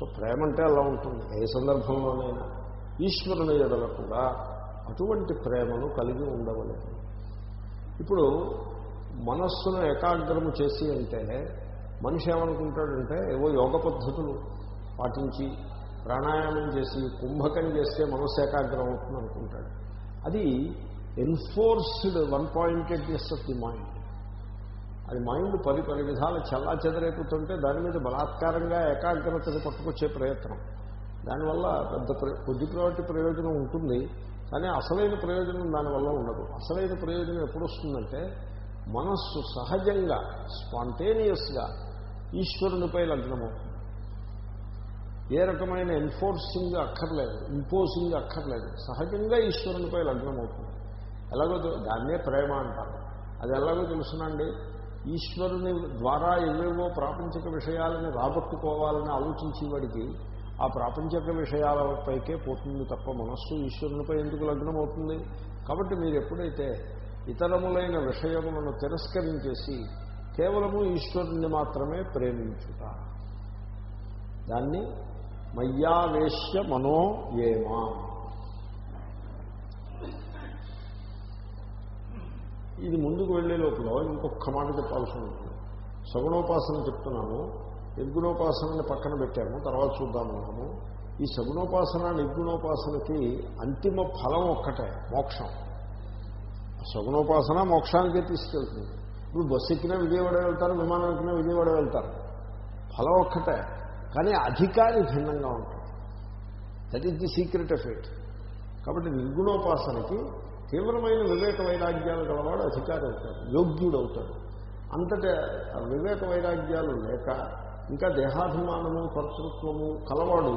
సో ప్రేమ అంటే అలా ఉంటుంది. ఏ సందర్భంలోనైనా ఈశ్వరుని ఎడల కూడా అటువంటి ప్రేమను కలిగి ఉండవలేదు. ఇప్పుడు మనస్సును ఏకాగ్రము చేసి అంటే మనిషి ఏమనుకుంటాడంటే ఏవో యోగ పద్ధతులు పాటించి ప్రాణాయామం చేసి కుంభకం చేస్తే మనస్సు ఏకాగ్రం అవుతుంది అనుకుంటాడు. అది enforced one pointedness of the mind. అది మైండ్ పది పది విధాలు చల్లా చెదరైపోతుంటే దాని మీద బలాత్కారంగా ఏకాగ్రతను పట్టుకొచ్చే ప్రయత్నం. దానివల్ల పెద్ద ప్ర- కొద్దిపాటి ప్రయోజనం ఉంటుంది కానీ అసలైన ప్రయోజనం దానివల్ల ఉండదు. అసలైన ప్రయోజనం ఎప్పుడు వస్తుందంటే మనస్సు సహజంగా స్పాంటేనియస్గా ఈశ్వరునిపై లగ్నమవుతుంది. ఏ రకమైన ఎన్ఫోర్సింగ్ అక్కర్లేదు ఇంపోజింగ్ అక్కర్లేదు సహజంగా ఈశ్వరునిపై లగ్నమవుతుంది. ఎలాగో దాన్నే ప్రేమ అంటారు. అది ఎలాగో తెలుసునండి ఈశ్వరుని ద్వారా ఏవేవో ప్రాపంచిక విషయాలని రాబట్టుకోవాలని ఆలోచించేవాడికి ఆ ప్రాపంచిక విషయాలపైకే పోతుంది తప్ప మనస్సు ఈశ్వరునిపై ఎందుకు లగ్నం అవుతుంది కాబట్టి మీరు ఎప్పుడైతే ఇతరములైన విషయములను తిరస్కరించేసి కేవలము ఈశ్వరుణ్ణి మాత్రమే ప్రేమించుట. దాన్ని మయ్యావేశ్య మనో ఏమా. ఇది ముందుకు వెళ్ళే లోపల ఇంకొక మాట చెప్పాల్సి ఉంటుంది. సగుణోపాసన చెప్తున్నాము. నిర్గుణోపాసనని పక్కన పెట్టాము. తర్వాత చూద్దామన్నాము ఈ సగుణోపాసన నిర్గుణోపాసనకి అంతిమ ఫలం ఒక్కటే మోక్షం. సగుణోపాసన మోక్షానికే తీసుకెళ్తుంది. ఇప్పుడు బస్సు ఎక్కినా విజయవాడ వెళ్తారు విమానం ఎక్కినా విజయవాడ వెళ్తారు. ఫలం ఒక్కటే కానీ అధికారి భిన్నంగా ఉంటుంది. That is the secret of it కాబట్టి నిర్గుణోపాసనకి తీవ్రమైన వివేక వైరాగ్యాలు గలవాడు అధికారి అవుతాడు యోగ్యుడు అవుతాడు అంతటి వివేక వైరాగ్యాలు లేక ఇంకా దేహాభిమానము కర్తృత్వము కలవాడు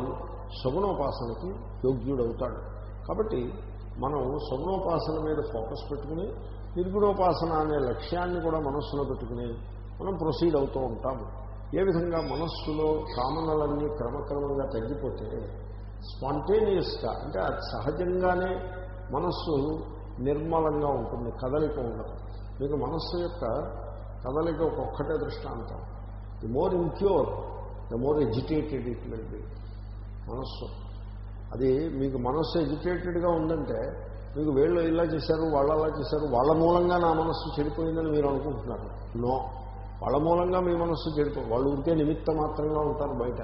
సగుణోపాసనకి యోగ్యుడవుతాడు. కాబట్టి మనం సగుణోపాసన మీద ఫోకస్ పెట్టుకుని నిర్గుణోపాసన అనే లక్ష్యాన్ని కూడా మనస్సులో పెట్టుకుని మనం ప్రొసీడ్ అవుతూ ఉంటాము ఏ విధంగా మనస్సులో కామనలన్నీ క్రమక్రమంగా తగ్గిపోతే స్పాంటేనియస్గా అంటే అది సహజంగానే మనస్సు నిర్మలంగా ఉంటుంది కదలిక ఉండదు. మీకు మనస్సు యొక్క కదలిక ఒక్కొక్కటే దృష్టాంతం. The more inquire the more educated it will be మనస్సు. అది మీకు మనస్సు ఎజిటేటెడ్గా ఉందంటే మీకు వీళ్ళు ఇలా చేశారు వాళ్ళు అలా చేశారు వాళ్ళ మూలంగా నా మనస్సు చెడిపోయిందని మీరు అనుకుంటున్నారు. నో. వాళ్ళ మూలంగా మీ మనస్సు చెడిపో వాళ్ళు ఉంటే నిమిత్త మాత్రంగా ఉంటారు బయట.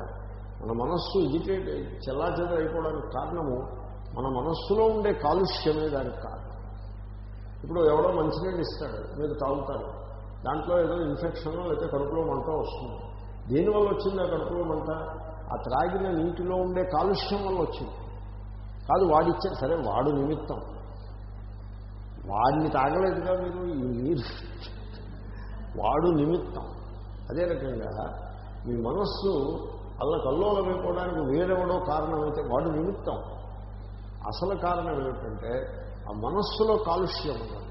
మన మనస్సు ఇజిటేట్ చెల్లాచెదర అయిపోవడానికి కారణము మన మనస్సులో ఉండే కాలుష్యమే దానికి కారణం. ఇప్పుడు ఎవడో మంచినీళ్ళు ఇస్తాడు మీరు తాగుతారు. దాంట్లో ఏదో ఇన్ఫెక్షన్ లేకపోతే కడుపులో మంట వస్తుంది. దేనివల్ల వచ్చింది ఆ కడుపులో మంట? ఆ త్రాగిన నీటిలో ఉండే కాలుష్యం వల్ల వచ్చింది. కాదు వాడిచ్చే సరే వాడు నిమిత్తం. వాడిని తాగలేదుగా మీరు? ఈ వాడు నిమిత్తం. అదే రకంగా మీ మనస్సు అల్ల కల్లోలమైపోవడానికి వేరెవడో కారణమైతే వాడు నిమిత్తం. అసలు కారణం ఏమిటంటే ఆ మనస్సులో కాలుష్యం ఉన్నది.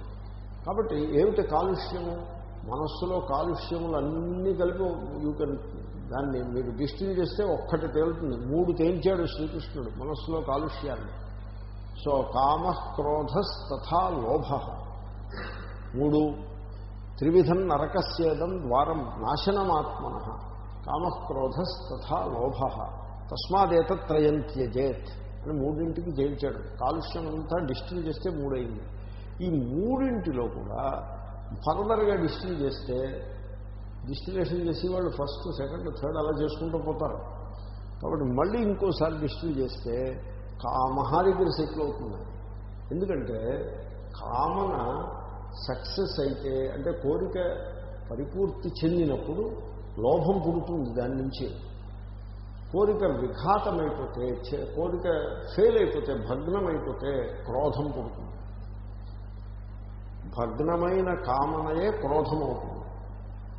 కాబట్టి ఏమిటి కాలుష్యము? మనస్సులో కాలుష్యములు అన్నీ కలిపి యూ కెన్ దాన్ని మీరు డిస్టిల్ చేస్తే ఒక్కటి తేలుతుంది. మూడు తేల్చాడు శ్రీకృష్ణుడు మనస్సులో కాలుష్యాన్ని. సో కామ క్రోధస్ తథా లోభ. మూడు త్రివిధం నరకస్యేదం ద్వారం నాశనమాత్మన. కామక్రోధ తథా లోభ. తస్మాదేతత్రయం త్యజేత్ అని మూడింటికి జయించాడు. కాలుష్యం అంతా డిస్టిల్ చేస్తే మూడైంది ఈ మూడింటిలో కూడా ఫర్దర్గా డిస్టిల్ చేస్తే డిస్టిలేషన్ చేసి వాళ్ళు ఫస్ట్ సెకండ్ థర్డ్ అలా చేసుకుంటూ పోతారు. కాబట్టి మళ్ళీ ఇంకోసారి డిస్టిల్ చేస్తే కామ దగ్గర సెటిల్ అవుతుంది ఎందుకంటే కామన సక్సెస్ అయితే అంటే కోరిక పరిపూర్తి చెందినప్పుడు లోభం పుడుతుంది దాని నుంచి. కోరిక విఘాతమైపోతే కోరిక ఫెయిల్ అయిపోతే భగ్నమైపోతే క్రోధం పుడుతుంది. భగ్నమైన కామనయే క్రోధం అవుతుంది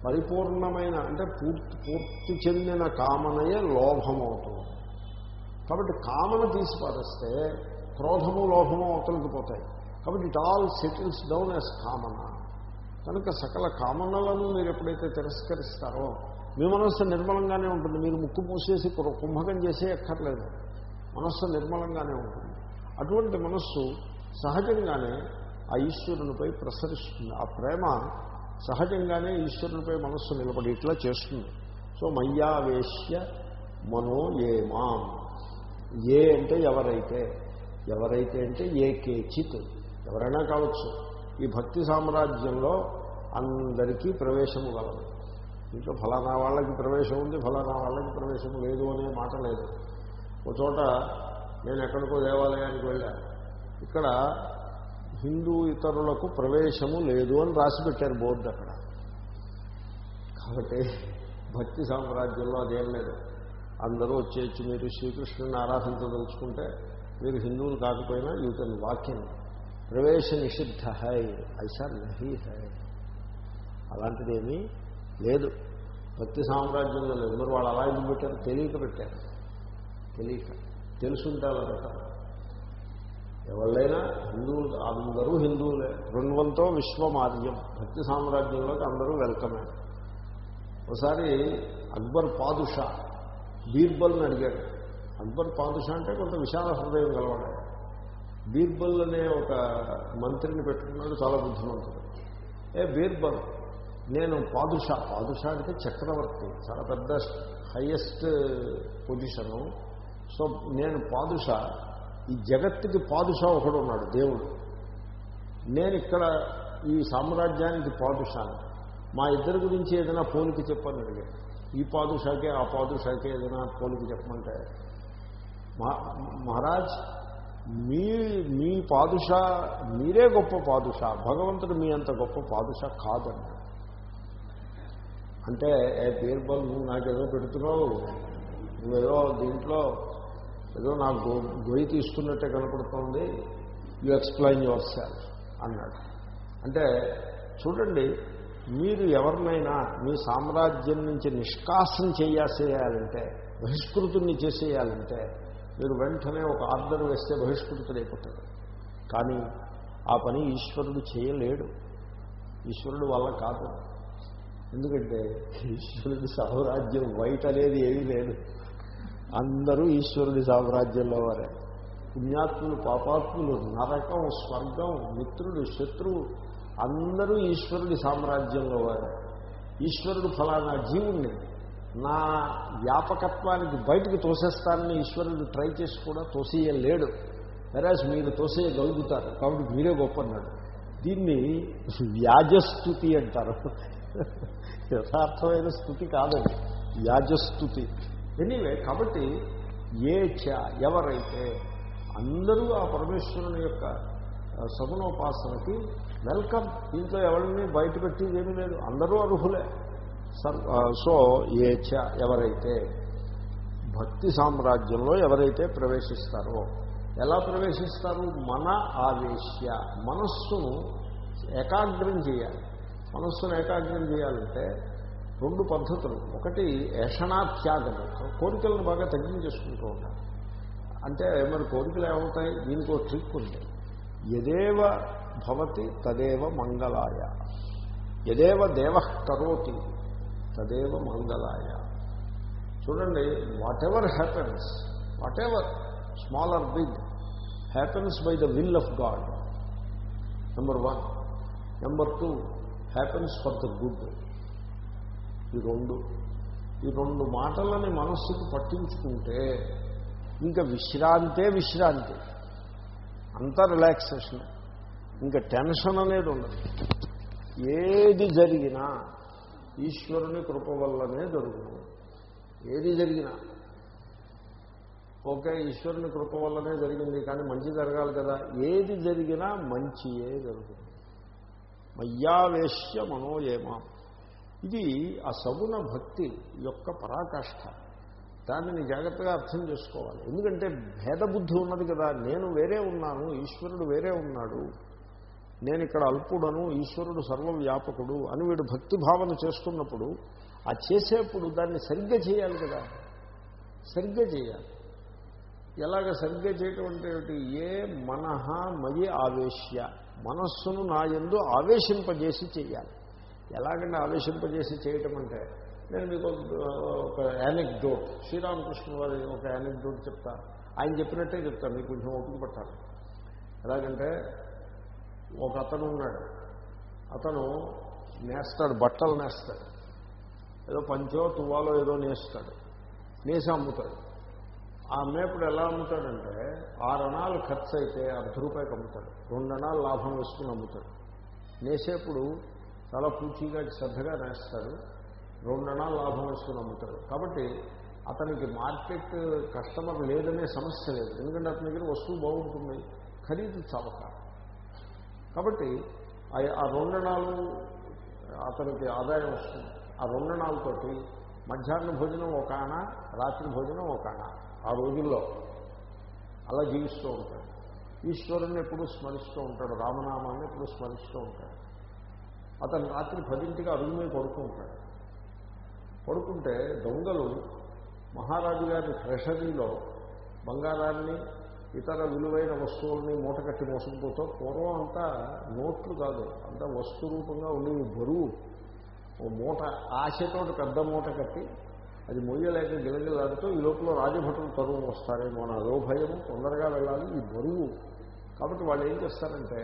పరిపూర్ణమైన అంటే పూర్తి పూర్తి చెందిన కామనయే లోభం అవుతుంది కాబట్టి కామన తీసి పారేస్తే క్రోధము లోభము అవతలకి పోతాయి. కాబట్టి it all settles down as కామన. కనుక సకల కామనలను మీరు ఎప్పుడైతే తిరస్కరిస్తారో మీ మనస్సు నిర్మలంగానే ఉంటుంది. మీరు ముక్కు మూసేసి కుంభకం చేసే ఎక్కర్లేదు. మనస్సు నిర్మలంగానే ఉంటుంది. అటువంటి మనస్సు సహజంగానే ఆ ఈశ్వరునిపై ప్రసరిస్తుంది. ఆ ప్రేమ సహజంగానే ఈశ్వరునిపై మనస్సు నిలబడి ఇట్లా చేస్తుంది. సో మయ్యావేశ్య మనో ఏమా ఏ అంటే ఎవరైతే ఎవరైతే అంటే ఏ కేచిత్ ఎవరైనా కావచ్చు. ఈ భక్తి సామ్రాజ్యంలో అందరికీ ప్రవేశము కలదు ఇంట్లో ఫలానా వాళ్ళకి ప్రవేశం ఉంది ఫలానా వాళ్ళకి ప్రవేశం లేదు అనే మాట లేదు. ఒక చోట నేను ఎక్కడికో దేవాలయానికి వెళ్ళా. ఇక్కడ హిందూ ఇతరులకు ప్రవేశము లేదు అని రాసి పెట్టారు బోర్డు అక్కడ. కాబట్టి భక్తి సామ్రాజ్యంలో అదేం లేదు. అందరూ వచ్చేయచ్చు మీరు శ్రీకృష్ణుని ఆరాధించదలుచుకుంటే మీరు హిందువులు కాకపోయినా యూ కెన్ వాక్యం ప్రవేశ నిషిద్ధ హై ఐసా నహి హై. అలాంటిదేమీ లేదు. భక్తి సామ్రాజ్యంలో లేదు మరి వాళ్ళు అలా ఎందుకు పెట్టారు? తెలియక పెట్టారు. తెలియక. తెలుసుంటే అలా పెట్టారు. ఎవళ్ళైనా హిందువులు అందరూ హిందువులే. రెండువంతో విశ్వమార్యం. భక్తి సామ్రాజ్యంలోకి అందరూ వెల్కమే. ఒకసారి అక్బర్ పాదుషా బీర్బల్ని అడిగాడు. అక్బర్ పాదుషా అంటే కొంత విశాల హృదయం గలవాడు. బీర్బల్ అనే ఒక మంత్రిని పెట్టుకున్నాడు చాలా బుద్ధిమంతుడు. ఏ బీర్బల్ నేను పాదుషా పాదుషా అంటే చక్రవర్తి చాలా పెద్ద హయ్యెస్ట్ పొజిషను. సో నేను పాదుషా ఈ జగత్తుకి పాదుషా ఒకడు ఉన్నాడు దేవుడు. నేను ఇక్కడ ఈ సామ్రాజ్యానికి పాదుషాను మా ఇద్దరి గురించి ఏదైనా పోలిక చెప్పని అడిగాడు. ఈ పాదుషాకే ఆ పాదుషాకే ఏదైనా పోలికి చెప్పమంటే మహా- మహారాజ్ మీ మీ పాదుష మీరే గొప్ప పాదుష భగవంతుడు మీ అంత గొప్ప పాదుష కాదండి. అంటే ఏ బీర్బల్ నువ్వు నాకేదో పెడుతున్నావు నువ్వేదో దీంట్లో ఏదో నాకు గో గొయ్యి తీసుకున్నట్టే కనపడుతోంది యు ఎక్స్ప్లెయిన్ యువర్ సెల్ఫ్ అన్నాడు. అంటే చూడండి మీరు ఎవరినైనా మీ సామ్రాజ్యం నుంచి నిష్కాసం చేయాల్సేయాలంటే బహిష్కృతుల్ని చేసేయాలంటే మీరు వెంటనే ఒక ఆర్డర్ వేస్తే బహిష్కృతుడైపోతాడు. కానీ ఆ పని ఈశ్వరుడు చేయలేడు. ఈశ్వరుడు వల్ల కాదు. ఎందుకంటే ఈశ్వరుడి సామ్రాజ్యం వైట్ అనేది ఏమీ లేదు. అందరూ ఈశ్వరుడి సామ్రాజ్యంలో వారే. పుణ్యాత్ములు పాపాత్ములు నరకం స్వర్గం మిత్రుడు శత్రువు అందరూ ఈశ్వరుడి సామ్రాజ్యంలో వారు. ఈశ్వరుడు ఫలానా జీవుణ్ణి. నా వ్యాపకత్వానికి బయటకు తోసేస్తానని ఈశ్వరుడు ట్రై చేసి కూడా తోసేయలేడు. వెరాజ్ మీరు తోసేయగలుగుతారు. కాబట్టి మీరే గొప్ప అన్నాడు దీన్ని వ్యాజస్థుతి అంటారు. యథార్థమైన స్థుతి కాదండి. వ్యాజస్థుతి. ఎనీవే కాబట్టి ఏ చ ఎవరైతే అందరూ ఆ పరమేశ్వరుని యొక్క సగుణోపాసనకి వెల్కమ్. దీంట్లో ఎవరిని బయట పెట్టేది ఏమీ లేదు. అందరూ అర్హులే. సో ఏ చ ఎవరైతే భక్తి సామ్రాజ్యంలో ఎవరైతే ప్రవేశిస్తారో ఎలా ప్రవేశిస్తారు? మన ఆవేశ్య మనస్సును ఏకాగ్రం చేయాలి. మనస్సును ఏకాగ్రం చేయాలంటే రెండు పద్ధతులు. ఒకటి ఏషణాత్యాగము. కోరికలను బాగా తగ్గించేసుకుంటూ ఉంటారు అంటే మరి కోరికలు ఏమవుతాయి? దీనికి ఒక ట్రిక్ ఉంది. ఎదేవ భవతి తదేవ మంగళాయ. ఎదేవ దేవ కరోతి తదేవ మంగళాయ. చూడండి whatever happens whatever small or big happens by the will of God number one number two happens for the good ఈ రెండు ఈ రెండు మాటలని మనస్సుకు పట్టించుకుంటే ఇంకా విశ్రాంతే విశ్రాంతి. అంతా రిలాక్సేషన్ ఇంకా టెన్షన్ అనేది ఉండదు. ఏది జరిగినా ఈశ్వరుని కృప వల్లనే జరుగుతుంది ఏది జరిగినా. ఓకే ఈశ్వరుని కృప వల్లనే జరిగింది కానీ మంచి జరగాలి కదా. ఏది జరిగినా మంచియే జరుగుతుంది మయ్యావేశ్య మనోయేమా. ఇది ఆ సగుణ భక్తి యొక్క పరాకాష్ఠ దానిని జాగ్రత్తగా అర్థం చేసుకోవాలి. ఎందుకంటే భేదబుద్ధి ఉన్నది కదా. నేను వేరే ఉన్నాను ఈశ్వరుడు వేరే ఉన్నాడు. నేను ఇక్కడ అల్పుడను ఈశ్వరుడు సర్వవ్యాపకుడు అని వీడు భక్తి భావన చేస్తున్నప్పుడు ఆ చేసేప్పుడు దాన్ని సరిగ్గా చేయాలి కదా. సరిగ్గా చేయాలి. ఎలాగ సరిగ్గా చేయటం అంటే ఏ మనహ మయి ఆవేశ్య. మనస్సును నా ఎందు ఆవేశింపజేసి చేయాలి. ఎలాగంటే ఆవేశింపజేసి చేయటం అంటే? నేను మీకు ఒక- ఒక యానెక్డోట్ శ్రీరామకృష్ణ వారి ఒక యానెక్డోట్ చెప్తా. ఆయన చెప్పినట్టే చెప్తాను మీకు కొంచెం ఓపిక పట్టాలి. ఎలాగంటే ఒక అతను ఉన్నాడు అతను నేస్తాడు బట్టలు నేస్తాడు. ఏదో పంచో తువ్వాలో ఏదో నేస్తాడు. నేసి అమ్ముతాడు. ఆ అమ్మేప్పుడు ఎలా అమ్ముతాడంటే ఆరు అణాలు ఖర్చు అయితే అర్ధ రూపాయకి అమ్ముతాడు రెండు అణాలు లాభం వేసుకుని అమ్ముతాడు. నేసేప్పుడు చాలా పూచీగా శ్రద్ధగా నేస్తాడు. రెండు అణాలు లాభం వేసుకుని అమ్ముతాడు. కాబట్టి అతనికి మార్కెట్ కస్టమర్ లేదనే సమస్య లేదు. ఎందుకంటే అతని దగ్గర వస్తువు బాగుంటుంది. ఖరీదు చవక. కాబట్టి ఆ- ఆ రెండణాలు అతనికి ఆదాయం వస్తుంది. ఆ రెండణాలతోటి మధ్యాహ్న భోజనం ఒక ఆన రాత్రి భోజనం ఒక ఆన. ఆ రోజుల్లో అలా జీవిస్తూ ఉంటాడు. ఈశ్వరుని ఎప్పుడు స్మరిస్తూ ఉంటాడు రామనామాన్ని ఎప్పుడు స్మరిస్తూ ఉంటాడు. అతను రాత్రి పదింటికి అరుగు మీద పడుకుంటాడు పడుకుంటే దొంగలు మహారాజు గారి ట్రెషరీలో బంగారాన్ని ఇతర విలువైన వస్తువుల్ని మూట కట్టి మోసుకుపోతూ పూర్వం అంతా నోట్లు కాదు అంతా వస్తు రూపంగా ఉండి బరువు. ఓ మూట ఆశతో పెద్ద మూట కట్టి అది మొయ్యలేక గిలగిలాడుతూ ఈ లోపల రాజభటులు తరువు వస్తారేమో నా అదో భయం తొందరగా వెళ్ళాలి ఈ బరువు. కాబట్టి వాళ్ళు ఏం చేస్తారంటే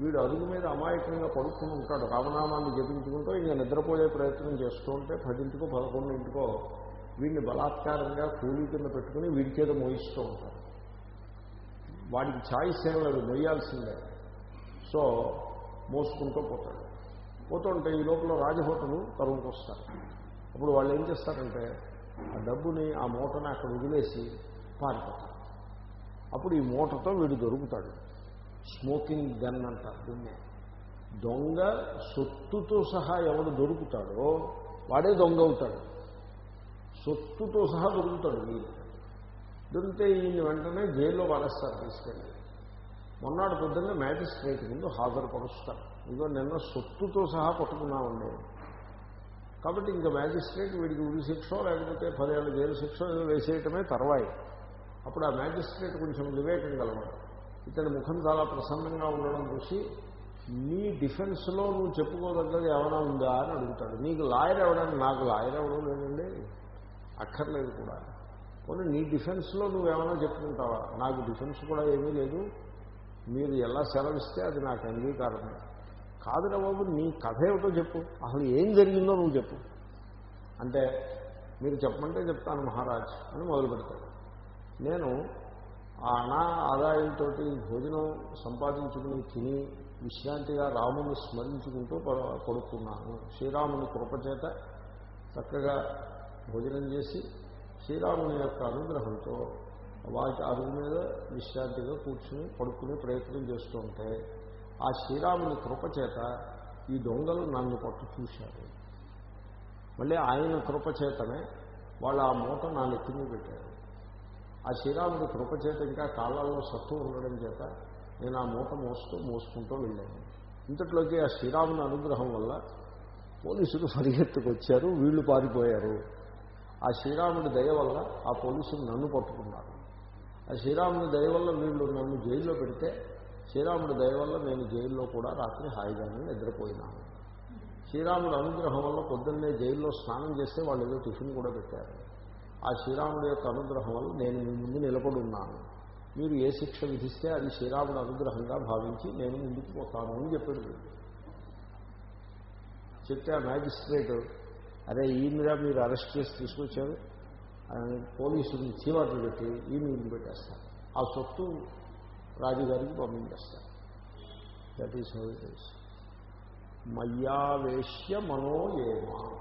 వీడు అదుగు మీద అమాయకంగా పడుకుని ఉంటాడు. రామనామాన్ని జపించుకుంటూ ఇంకా నిద్రపోయే ప్రయత్నం చేస్తూ ఉంటే పదింటికో పదకొండింటికో వీడిని బలాత్కారంగా కూలీ కింద పెట్టుకుని వీడికేదో మోయిస్తూ ఉంటారు. వాడికి ఛాయిస్ ఏం లేదు మొయ్యాల్సిందే సో మోసుకుంటూ పోతాడు. పోతుంటే ఈ లోపల రాజహోటలు తరువుకొస్తారు అప్పుడు వాళ్ళు ఏం చేస్తారంటే ఆ డబ్బుని ఆ మూటని అక్కడ వదిలేసి పారిపోతారు. అప్పుడు ఈ మూటతో వీడు దొరుకుతాడు. స్మోకింగ్ గన్ అంటారు దీన్ని. దొంగ సొత్తుతో సహా ఎవడు దొరుకుతాడో వాడే దొంగ అవుతాడు. సొత్తుతో సహా దొరుకుతాడు వీడు. దొరికితే ఈయన వెంటనే జైల్లో పడేస్తారు తీసుకెళ్ళి. మొన్నటి పొద్దున్న మ్యాజిస్ట్రేట్ ముందు హాజరుపరుస్తారు. ఇదిగో నిన్న సొత్తుతో సహా పట్టుకున్నామండి కాబట్టి ఇంకా మ్యాజిస్ట్రేట్ వీడికి ఉరి శిక్ష లేకపోతే పదేళ్ళ జైలు శిక్ష వేసేయటమే తర్వాయి. అప్పుడు ఆ మ్యాజిస్ట్రేట్ కొంచెం వివేకం కలవడం. ఇతని ముఖం చాలా ప్రసన్నంగా ఉండడం చూసి నీ డిఫెన్స్లో నువ్వు చెప్పుకోదగ్గది ఏమైనా ఉందా? అని అడుగుతాడు. నీకు లాయర్ ఎవడని నాకు లాయర్ ఎవడం లేదండి అక్కర్లేదు కూడా. పోనీ నీ డిఫెన్స్లో నువ్వేమైనా చెప్పుకుంటావా? నాకు డిఫెన్స్ కూడా ఏమీ లేదు. మీరు ఎలా సెలవిస్తే అది నాకు అంగీకారమే. కాదురా బాబు నీ కథ ఏమిటో చెప్పు. అసలు ఏం జరిగిందో నువ్వు చెప్పు. అంటే మీరు చెప్పమంటే చెప్తాను మహారాజ్ అని మొదలు పెడతాడు. నేను ఆ అనా ఆదాయంతో భోజనం సంపాదించుకుని తిని విశ్రాంతిగా రాముని స్మరించుకుంటూ ప- పడుకున్నాను. శ్రీరాముని కృపచేత చక్కగా భోజనం చేసి శ్రీరాముని యొక్క అనుగ్రహంతో వాటి అరుగు మీద విశ్రాంతిగా కూర్చుని పడుకునే ప్రయత్నం చేస్తుంటే ఆ శ్రీరాముని కృపచేత ఈ దొంగలు నన్ను పట్టు చూశారు. మళ్ళీ ఆయన కృపచేతనే వాళ్ళు ఆ మూట నా నెత్తిని పెట్టారు. ఆ శ్రీరాముడి కృపచేత ఇంకా కాలాల్లో సత్తు ఉండడం చేత నేను ఆ మూట మోస్తూ మోసుకుంటూ వెళ్ళాను. ఇంతట్లోకి ఆ శ్రీరాముని అనుగ్రహం వల్ల పోలీసులు పరిగెత్తుకొచ్చారు వీళ్ళు పారిపోయారు. ఆ శ్రీరాముడి దయ వల్ల ఆ పోలీసులు నన్ను పట్టుకున్నారు. ఆ శ్రీరాముడి దయ వల్ల వీళ్ళు నన్ను జైల్లో పెడితే శ్రీరాముడి దయ వల్ల నేను జైల్లో కూడా రాత్రి హాయిగానే నిద్రపోయినాను. శ్రీరాముడి అనుగ్రహం వల్ల పొద్దున్నే జైల్లో స్నానం చేస్తే వాళ్ళు ఏదో టిఫిన్ కూడా పెట్టారు. ఆ శ్రీరాముడి యొక్క అనుగ్రహం వల్ల నేను మీ ముందు నిలబడి ఉన్నాను. మీరు ఏ శిక్ష విధిస్తే అది శ్రీరాముడి అనుగ్రహంగా భావించి నేను ముందుకు పోతాను అని చెప్పాడు చెప్తే ఆ మ్యాజిస్ట్రేట్ అరే ఈయనగా మీరు అరెస్ట్ చేసి తీసుకొచ్చారు. పోలీసుని చీవాట్లు పెట్టి ఈయన పెట్టేస్తారు. ఆ సొత్తు రాజుగారికి పంపించేస్తారు. That is how it is మయ్యావేశ్య మనోయేమ.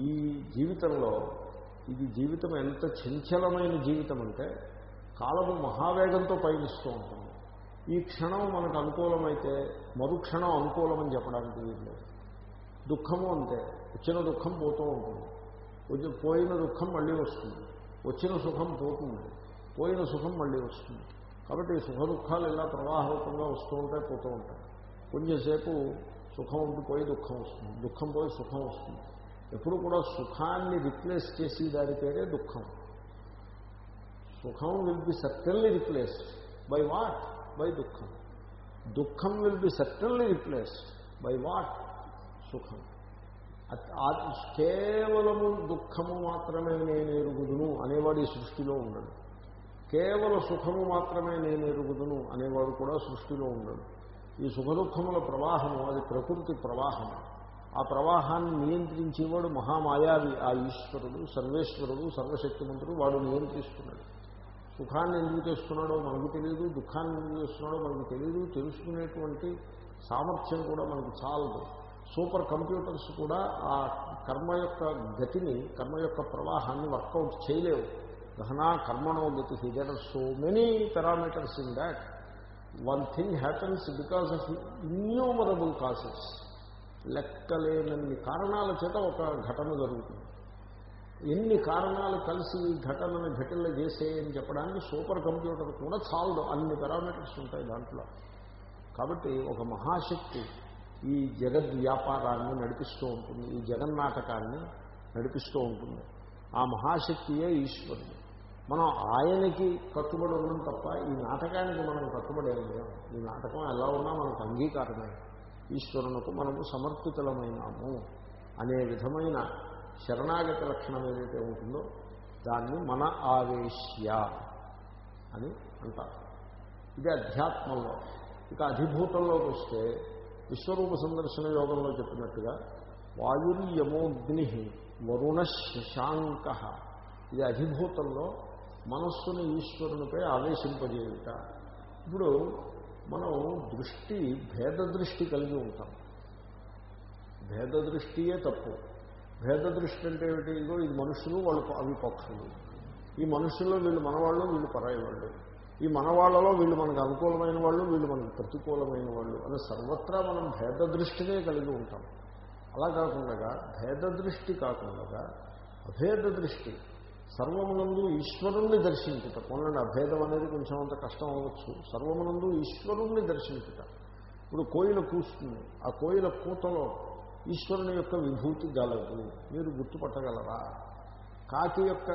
ఈ జీవితంలో ఇది జీవితం ఎంత చంచలమైన జీవితం అంటే కాలము మహావేగంతో పయనిస్తూ ఉంటుంది. ఈ క్షణం మనకు అనుకూలమైతే మరుక్షణం అనుకూలమని చెప్పడానికి వీళ్ళు దుఃఖము అంతే. వచ్చిన దుఃఖం పోతూ ఉంటుంది. వచ్చి పోయిన దుఃఖం మళ్ళీ వస్తుంది. వచ్చిన సుఖం పోతుంది. పోయిన సుఖం మళ్ళీ వస్తుంది. కాబట్టి ఈ సుఖ దుఃఖాలు ఇలా ప్రవాహరూపంగా వస్తూ ఉంటాయి పోతూ ఉంటాయి. కొంచెంసేపు సుఖం ఉండిపోయి దుఃఖం వస్తుంది. దుఃఖం పోయి సుఖం వస్తుంది. ఎప్పుడు కూడా సుఖాన్ని రిప్లేస్ చేసి దాని పేరే దుఃఖం. సుఖం will be certainly replaced by what? By దుఃఖం. దుఃఖం will be certainly replaced by what? సుఖం. కేవలము దుఃఖము మాత్రమే నేను ఎరుగుదును అనేవాడు ఈ సృష్టిలో ఉండడు. కేవల సుఖము మాత్రమే నేను ఎరుగుదును అనేవాడు కూడా సృష్టిలో ఉండడు. ఈ సుఖ దుఃఖముల ప్రవాహము అది ప్రకృతి ప్రవాహం ఆ ప్రవాహాన్ని నియంత్రించేవాడు మహామాయావి ఆ ఈశ్వరుడు సర్వేశ్వరుడు సర్వశక్తిమంతుడు వాడు నియంత్రిస్తున్నాడు. సుఖాన్ని ఎందుకు చేస్తున్నాడో మనకు తెలియదు దుఃఖాన్ని ఎందుకు చేస్తున్నాడో మనకు తెలియదు తెలుసుకునేటువంటి సామర్థ్యం కూడా మనకు చాలదు. సూపర్ కంప్యూటర్స్ కూడా ఆ కర్మ యొక్క గతిని కర్మ యొక్క ప్రవాహాన్ని వర్కౌట్ చేయలేవు. గహనా కర్మణో గతి there are so many parameters in that one thing happens because of innumerable causes లెక్కలేనన్ని కారణాల చేత ఒక ఘటన జరుగుతుంది. ఎన్ని కారణాలు కలిసి ఈ ఘటనను ఘటనలు చేసేయని చెప్పడానికి సూపర్ కంప్యూటర్ కూడా చాలదు అన్ని పారామీటర్స్ ఉంటాయి దాంట్లో. కాబట్టి ఒక మహాశక్తి ఈ జగద్ వ్యాపారాన్ని నడిపిస్తూ ఉంటుంది ఈ జగన్నాటకాన్ని నడిపిస్తూ ఉంటుంది. ఆ మహాశక్తియే ఈశ్వరుడు. మనం ఆయనకి కట్టుబడి ఉన్నాం తప్ప ఈ నాటకానికి మనం కట్టుబడి ఉన్నాం ఈ నాటకం ఎలా ఉన్నా మనకు అంగీకారమే. ఈశ్వరునకు మనము సమర్పితులమైనాము అనే విధమైన శరణాగత లక్షణం ఏదైతే ఉంటుందో దాన్ని మన ఆవేశ్య అని అంటారు. ఇది అధ్యాత్మంలో. ఇక అధిభూతంలోకి వస్తే విశ్వరూప సందర్శన యోగంలో చెప్పినట్టుగా వాయుర్యమోగ్ని వరుణ శశాంక ఇది అధిభూతంలో మనస్సుని ఈశ్వరునిపై ఆవేశింపజేయుట. ఇప్పుడు మనం దృష్టి భేద దృష్టి కలిగి ఉంటాం. భేద దృష్టియే తప్పు. భేద దృష్టి అంటే ఏమిటి? ఇదో ఇది మనుషులు వాళ్ళు అవి పక్షులు. ఈ మనుషుల్లో వీళ్ళు మనవాళ్ళు వీళ్ళు పరాయి వాళ్ళు. ఈ మనవాళ్ళలో వీళ్ళు మనకు అనుకూలమైన వాళ్ళు వీళ్ళు మనకు ప్రతికూలమైన వాళ్ళు అని సర్వత్రా మనం భేద దృష్టినే కలిగి ఉంటాం. అలా కాకుండా భేద దృష్టి కాకుండా అభేద దృష్టి సర్వమునందు ఈశ్వరుణ్ణి దర్శించుట. కొనండి అభేదం అనేది కొంచెం అంత కష్టం అవ్వచ్చు. సర్వమునందు ఈశ్వరుణ్ణి దర్శించుట. ఇప్పుడు కోయిల కూస్తుంది. ఆ కోయిల కూతలో ఈశ్వరుని యొక్క విభూతి గలదు. మీరు గుర్తుపట్టగలరా? కాకి యొక్క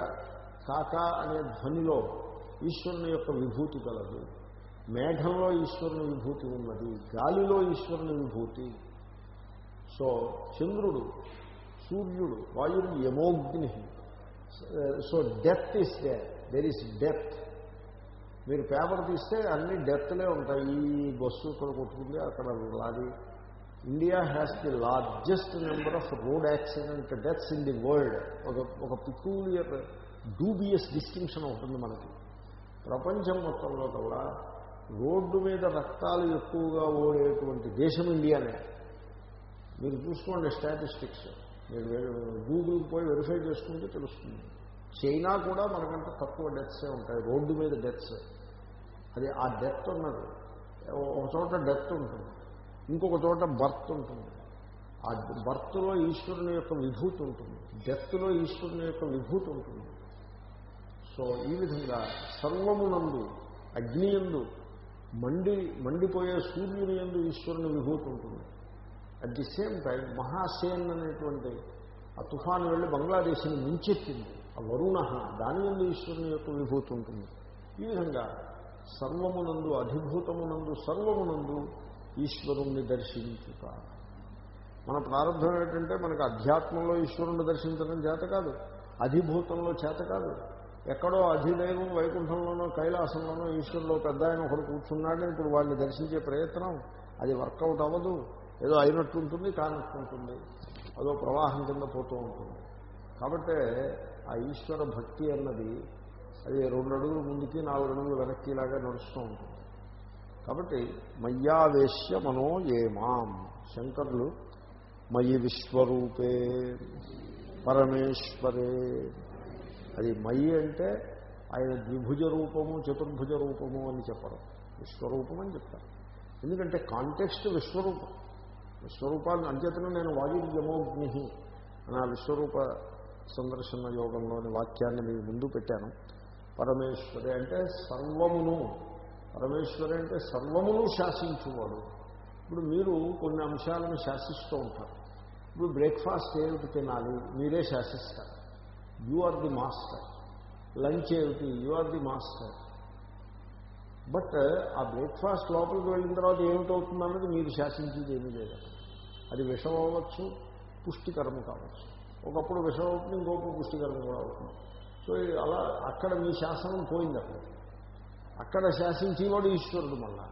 కాక అనే ధ్వనిలో ఈశ్వరుని యొక్క విభూతి గలదు. మేఘంలో ఈశ్వరుని విభూతి ఉన్నది గాలిలో ఈశ్వరుని విభూతి. సో చంద్రుడు సూర్యుడు వాయువు యమోగ్ని. So depth is the there is depth. మీరు పేపర్ తీస్తే అన్ని డెప్త్లే ఉంటాయి. ఈ బస్సు ఇక్కడ కొట్టుకుంది అక్కడ lorry. India has the largest number of road accident deaths in the world. ఒక ఒక పిక్యూలియర్ డూబియస్ డిస్టింక్షన్ ఉంటుంది మనకి. ప్రపంచం మొత్తంలో కల్లా రోడ్డు మీద రక్తాలు ఎక్కువగా ఓడేటువంటి దేశం ఇండియానే. మీరు చూసుకోండి స్టాటిస్టిక్స్. మీరు గూగుల్కి పోయి వెరిఫై చేసుకుంటే తెలుస్తుంది. చైనా కూడా మనకంటే తక్కువ డెత్సే ఉంటాయి రోడ్డు మీద డెత్స్. అది ఆ డెత్ ఉన్నది. ఒక చోట డెత్ ఉంటుంది ఇంకొక చోట బర్త్ ఉంటుంది. ఆ బర్త్లో ఈశ్వరుని యొక్క విభూతి ఉంటుంది డెత్లో ఈశ్వరుని యొక్క విభూతి ఉంటుంది. సో ఈ విధంగా సర్వమునందు అగ్నియందు మండి మండిపోయే సూర్యుని ఎందు ఈశ్వరుని విభూతి ఉంటుంది. At the same time Mahasen అనేటువంటి ఆ తుఫాను వెళ్ళి బంగ్లాదేశ్ని ముంచెత్తింది. ఆ వరుణ దాని ఎందు ఈశ్వరుని యొక్క విభూతి ఉంటుంది. ఈ విధంగా సర్వమునందు అధిభూతమునందు సర్వమునందు ఈశ్వరుణ్ణి దర్శించుట. మన ప్రారంభం ఏంటంటే మనకు అధ్యాత్మంలో ఈశ్వరుణ్ణి దర్శించడం చేత కాదు. అధిభూతంలో చేత కాదు. ఎక్కడో అధిదైవం వైకుంఠంలోనో కైలాసంలోనో ఈశ్వరులో పెద్ద ఆయన ఒకడు కూర్చున్నాడని ఇప్పుడు వాళ్ళని దర్శించే ప్రయత్నం అది వర్కౌట్ అవ్వదు. ఏదో అయినట్టు ఉంటుంది కానట్టు ఉంటుంది. అదో ప్రవాహం కింద పోతూ ఉంటుంది. కాబట్టి ఆ ఈశ్వర భక్తి అన్నది అది రెండు అడుగులు ముందుకి నాలుగు అడుగులు వెనక్కిలాగా నడుస్తూ ఉంటుంది. కాబట్టి మయ్యావేశ్య మనో ఏమాం శంకర్లు మయి విశ్వరూపే పరమేశ్వరే. అది మయి అంటే ఆయన ద్విభుజ రూపము చతుర్భుజ రూపము అని చెప్పరు. విశ్వరూపం అని చెప్తారు. ఎందుకంటే కాంటెక్స్ట్ విశ్వరూపం. విశ్వరూపాన్ని అంచేతను నేను వాయుర్యమోగ్ని అని ఆ విశ్వరూప సందర్శన యోగంలోని వాక్యాన్ని మీకు ముందు పెట్టాను. పరమేశ్వరి అంటే సర్వమును. పరమేశ్వరి అంటే సర్వమును శాసించువాడు. ఇప్పుడు మీరు కొన్ని అంశాలను శాసిస్తూ ఉంటారు. ఇప్పుడు బ్రేక్ఫాస్ట్ ఏమిటి తినాలి? మీరే శాసిస్తారు. You are the master. Lunch ఏమిటి? You are the master. But ఆ బ్రేక్ఫాస్ట్ లోపలికి వెళ్ళిన తర్వాత ఏమిటవుతుందన్నది మీరు శాసించేది ఏమీ లేదు. అది విషం అవ్వచ్చు పుష్టికరము కావచ్చు. ఒకప్పుడు విషం అవుతుంది ఇంకొకప్పుడు పుష్టికరం కూడా అవుతుంది. సో అలా అక్కడ మీ శాసనం పోయింది అక్కడ. అక్కడ శాసించేవాడు ఈశ్వరుడు మళ్ళా.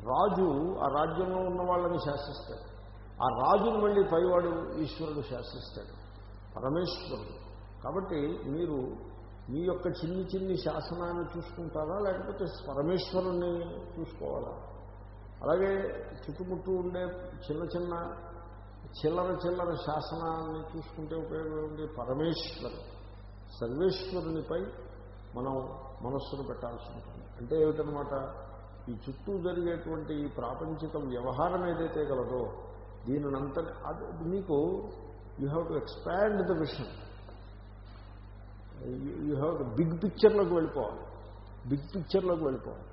రాజు ఆ రాజ్యంలో ఉన్న వాళ్ళని శాసిస్తాడు. ఆ రాజును మళ్ళీ పైవాడు ఈశ్వరుడు శాసిస్తాడు. పరమేశ్వరుడు. కాబట్టి మీరు మీ యొక్క చిన్ని చిన్ని శాసనాన్ని చూసుకుంటారా? లేకపోతే పరమేశ్వరుణ్ణి చూసుకోవాలా? అలాగే చుట్టుముట్టు ఉండే చిన్న చిన్న చిల్లర చిల్లర శాసనాన్ని చూసుకుంటే ఉపయోగం ఉంది పరమేశ్వరు సర్వేశ్వరునిపై మనం మనస్సును పెట్టాల్సి ఉంటుంది. అంటే ఏమిటనమాట ఈ చుట్టూ జరిగేటువంటి ఈ ప్రాపంచిక వ్యవహారం ఏదైతే గలదో దీనినంత అది మీకు you have to expand the vision. You have big పిక్చర్లోకి వెళ్ళిపోవాలి బిగ్ పిక్చర్లోకి వెళ్ళిపోవాలి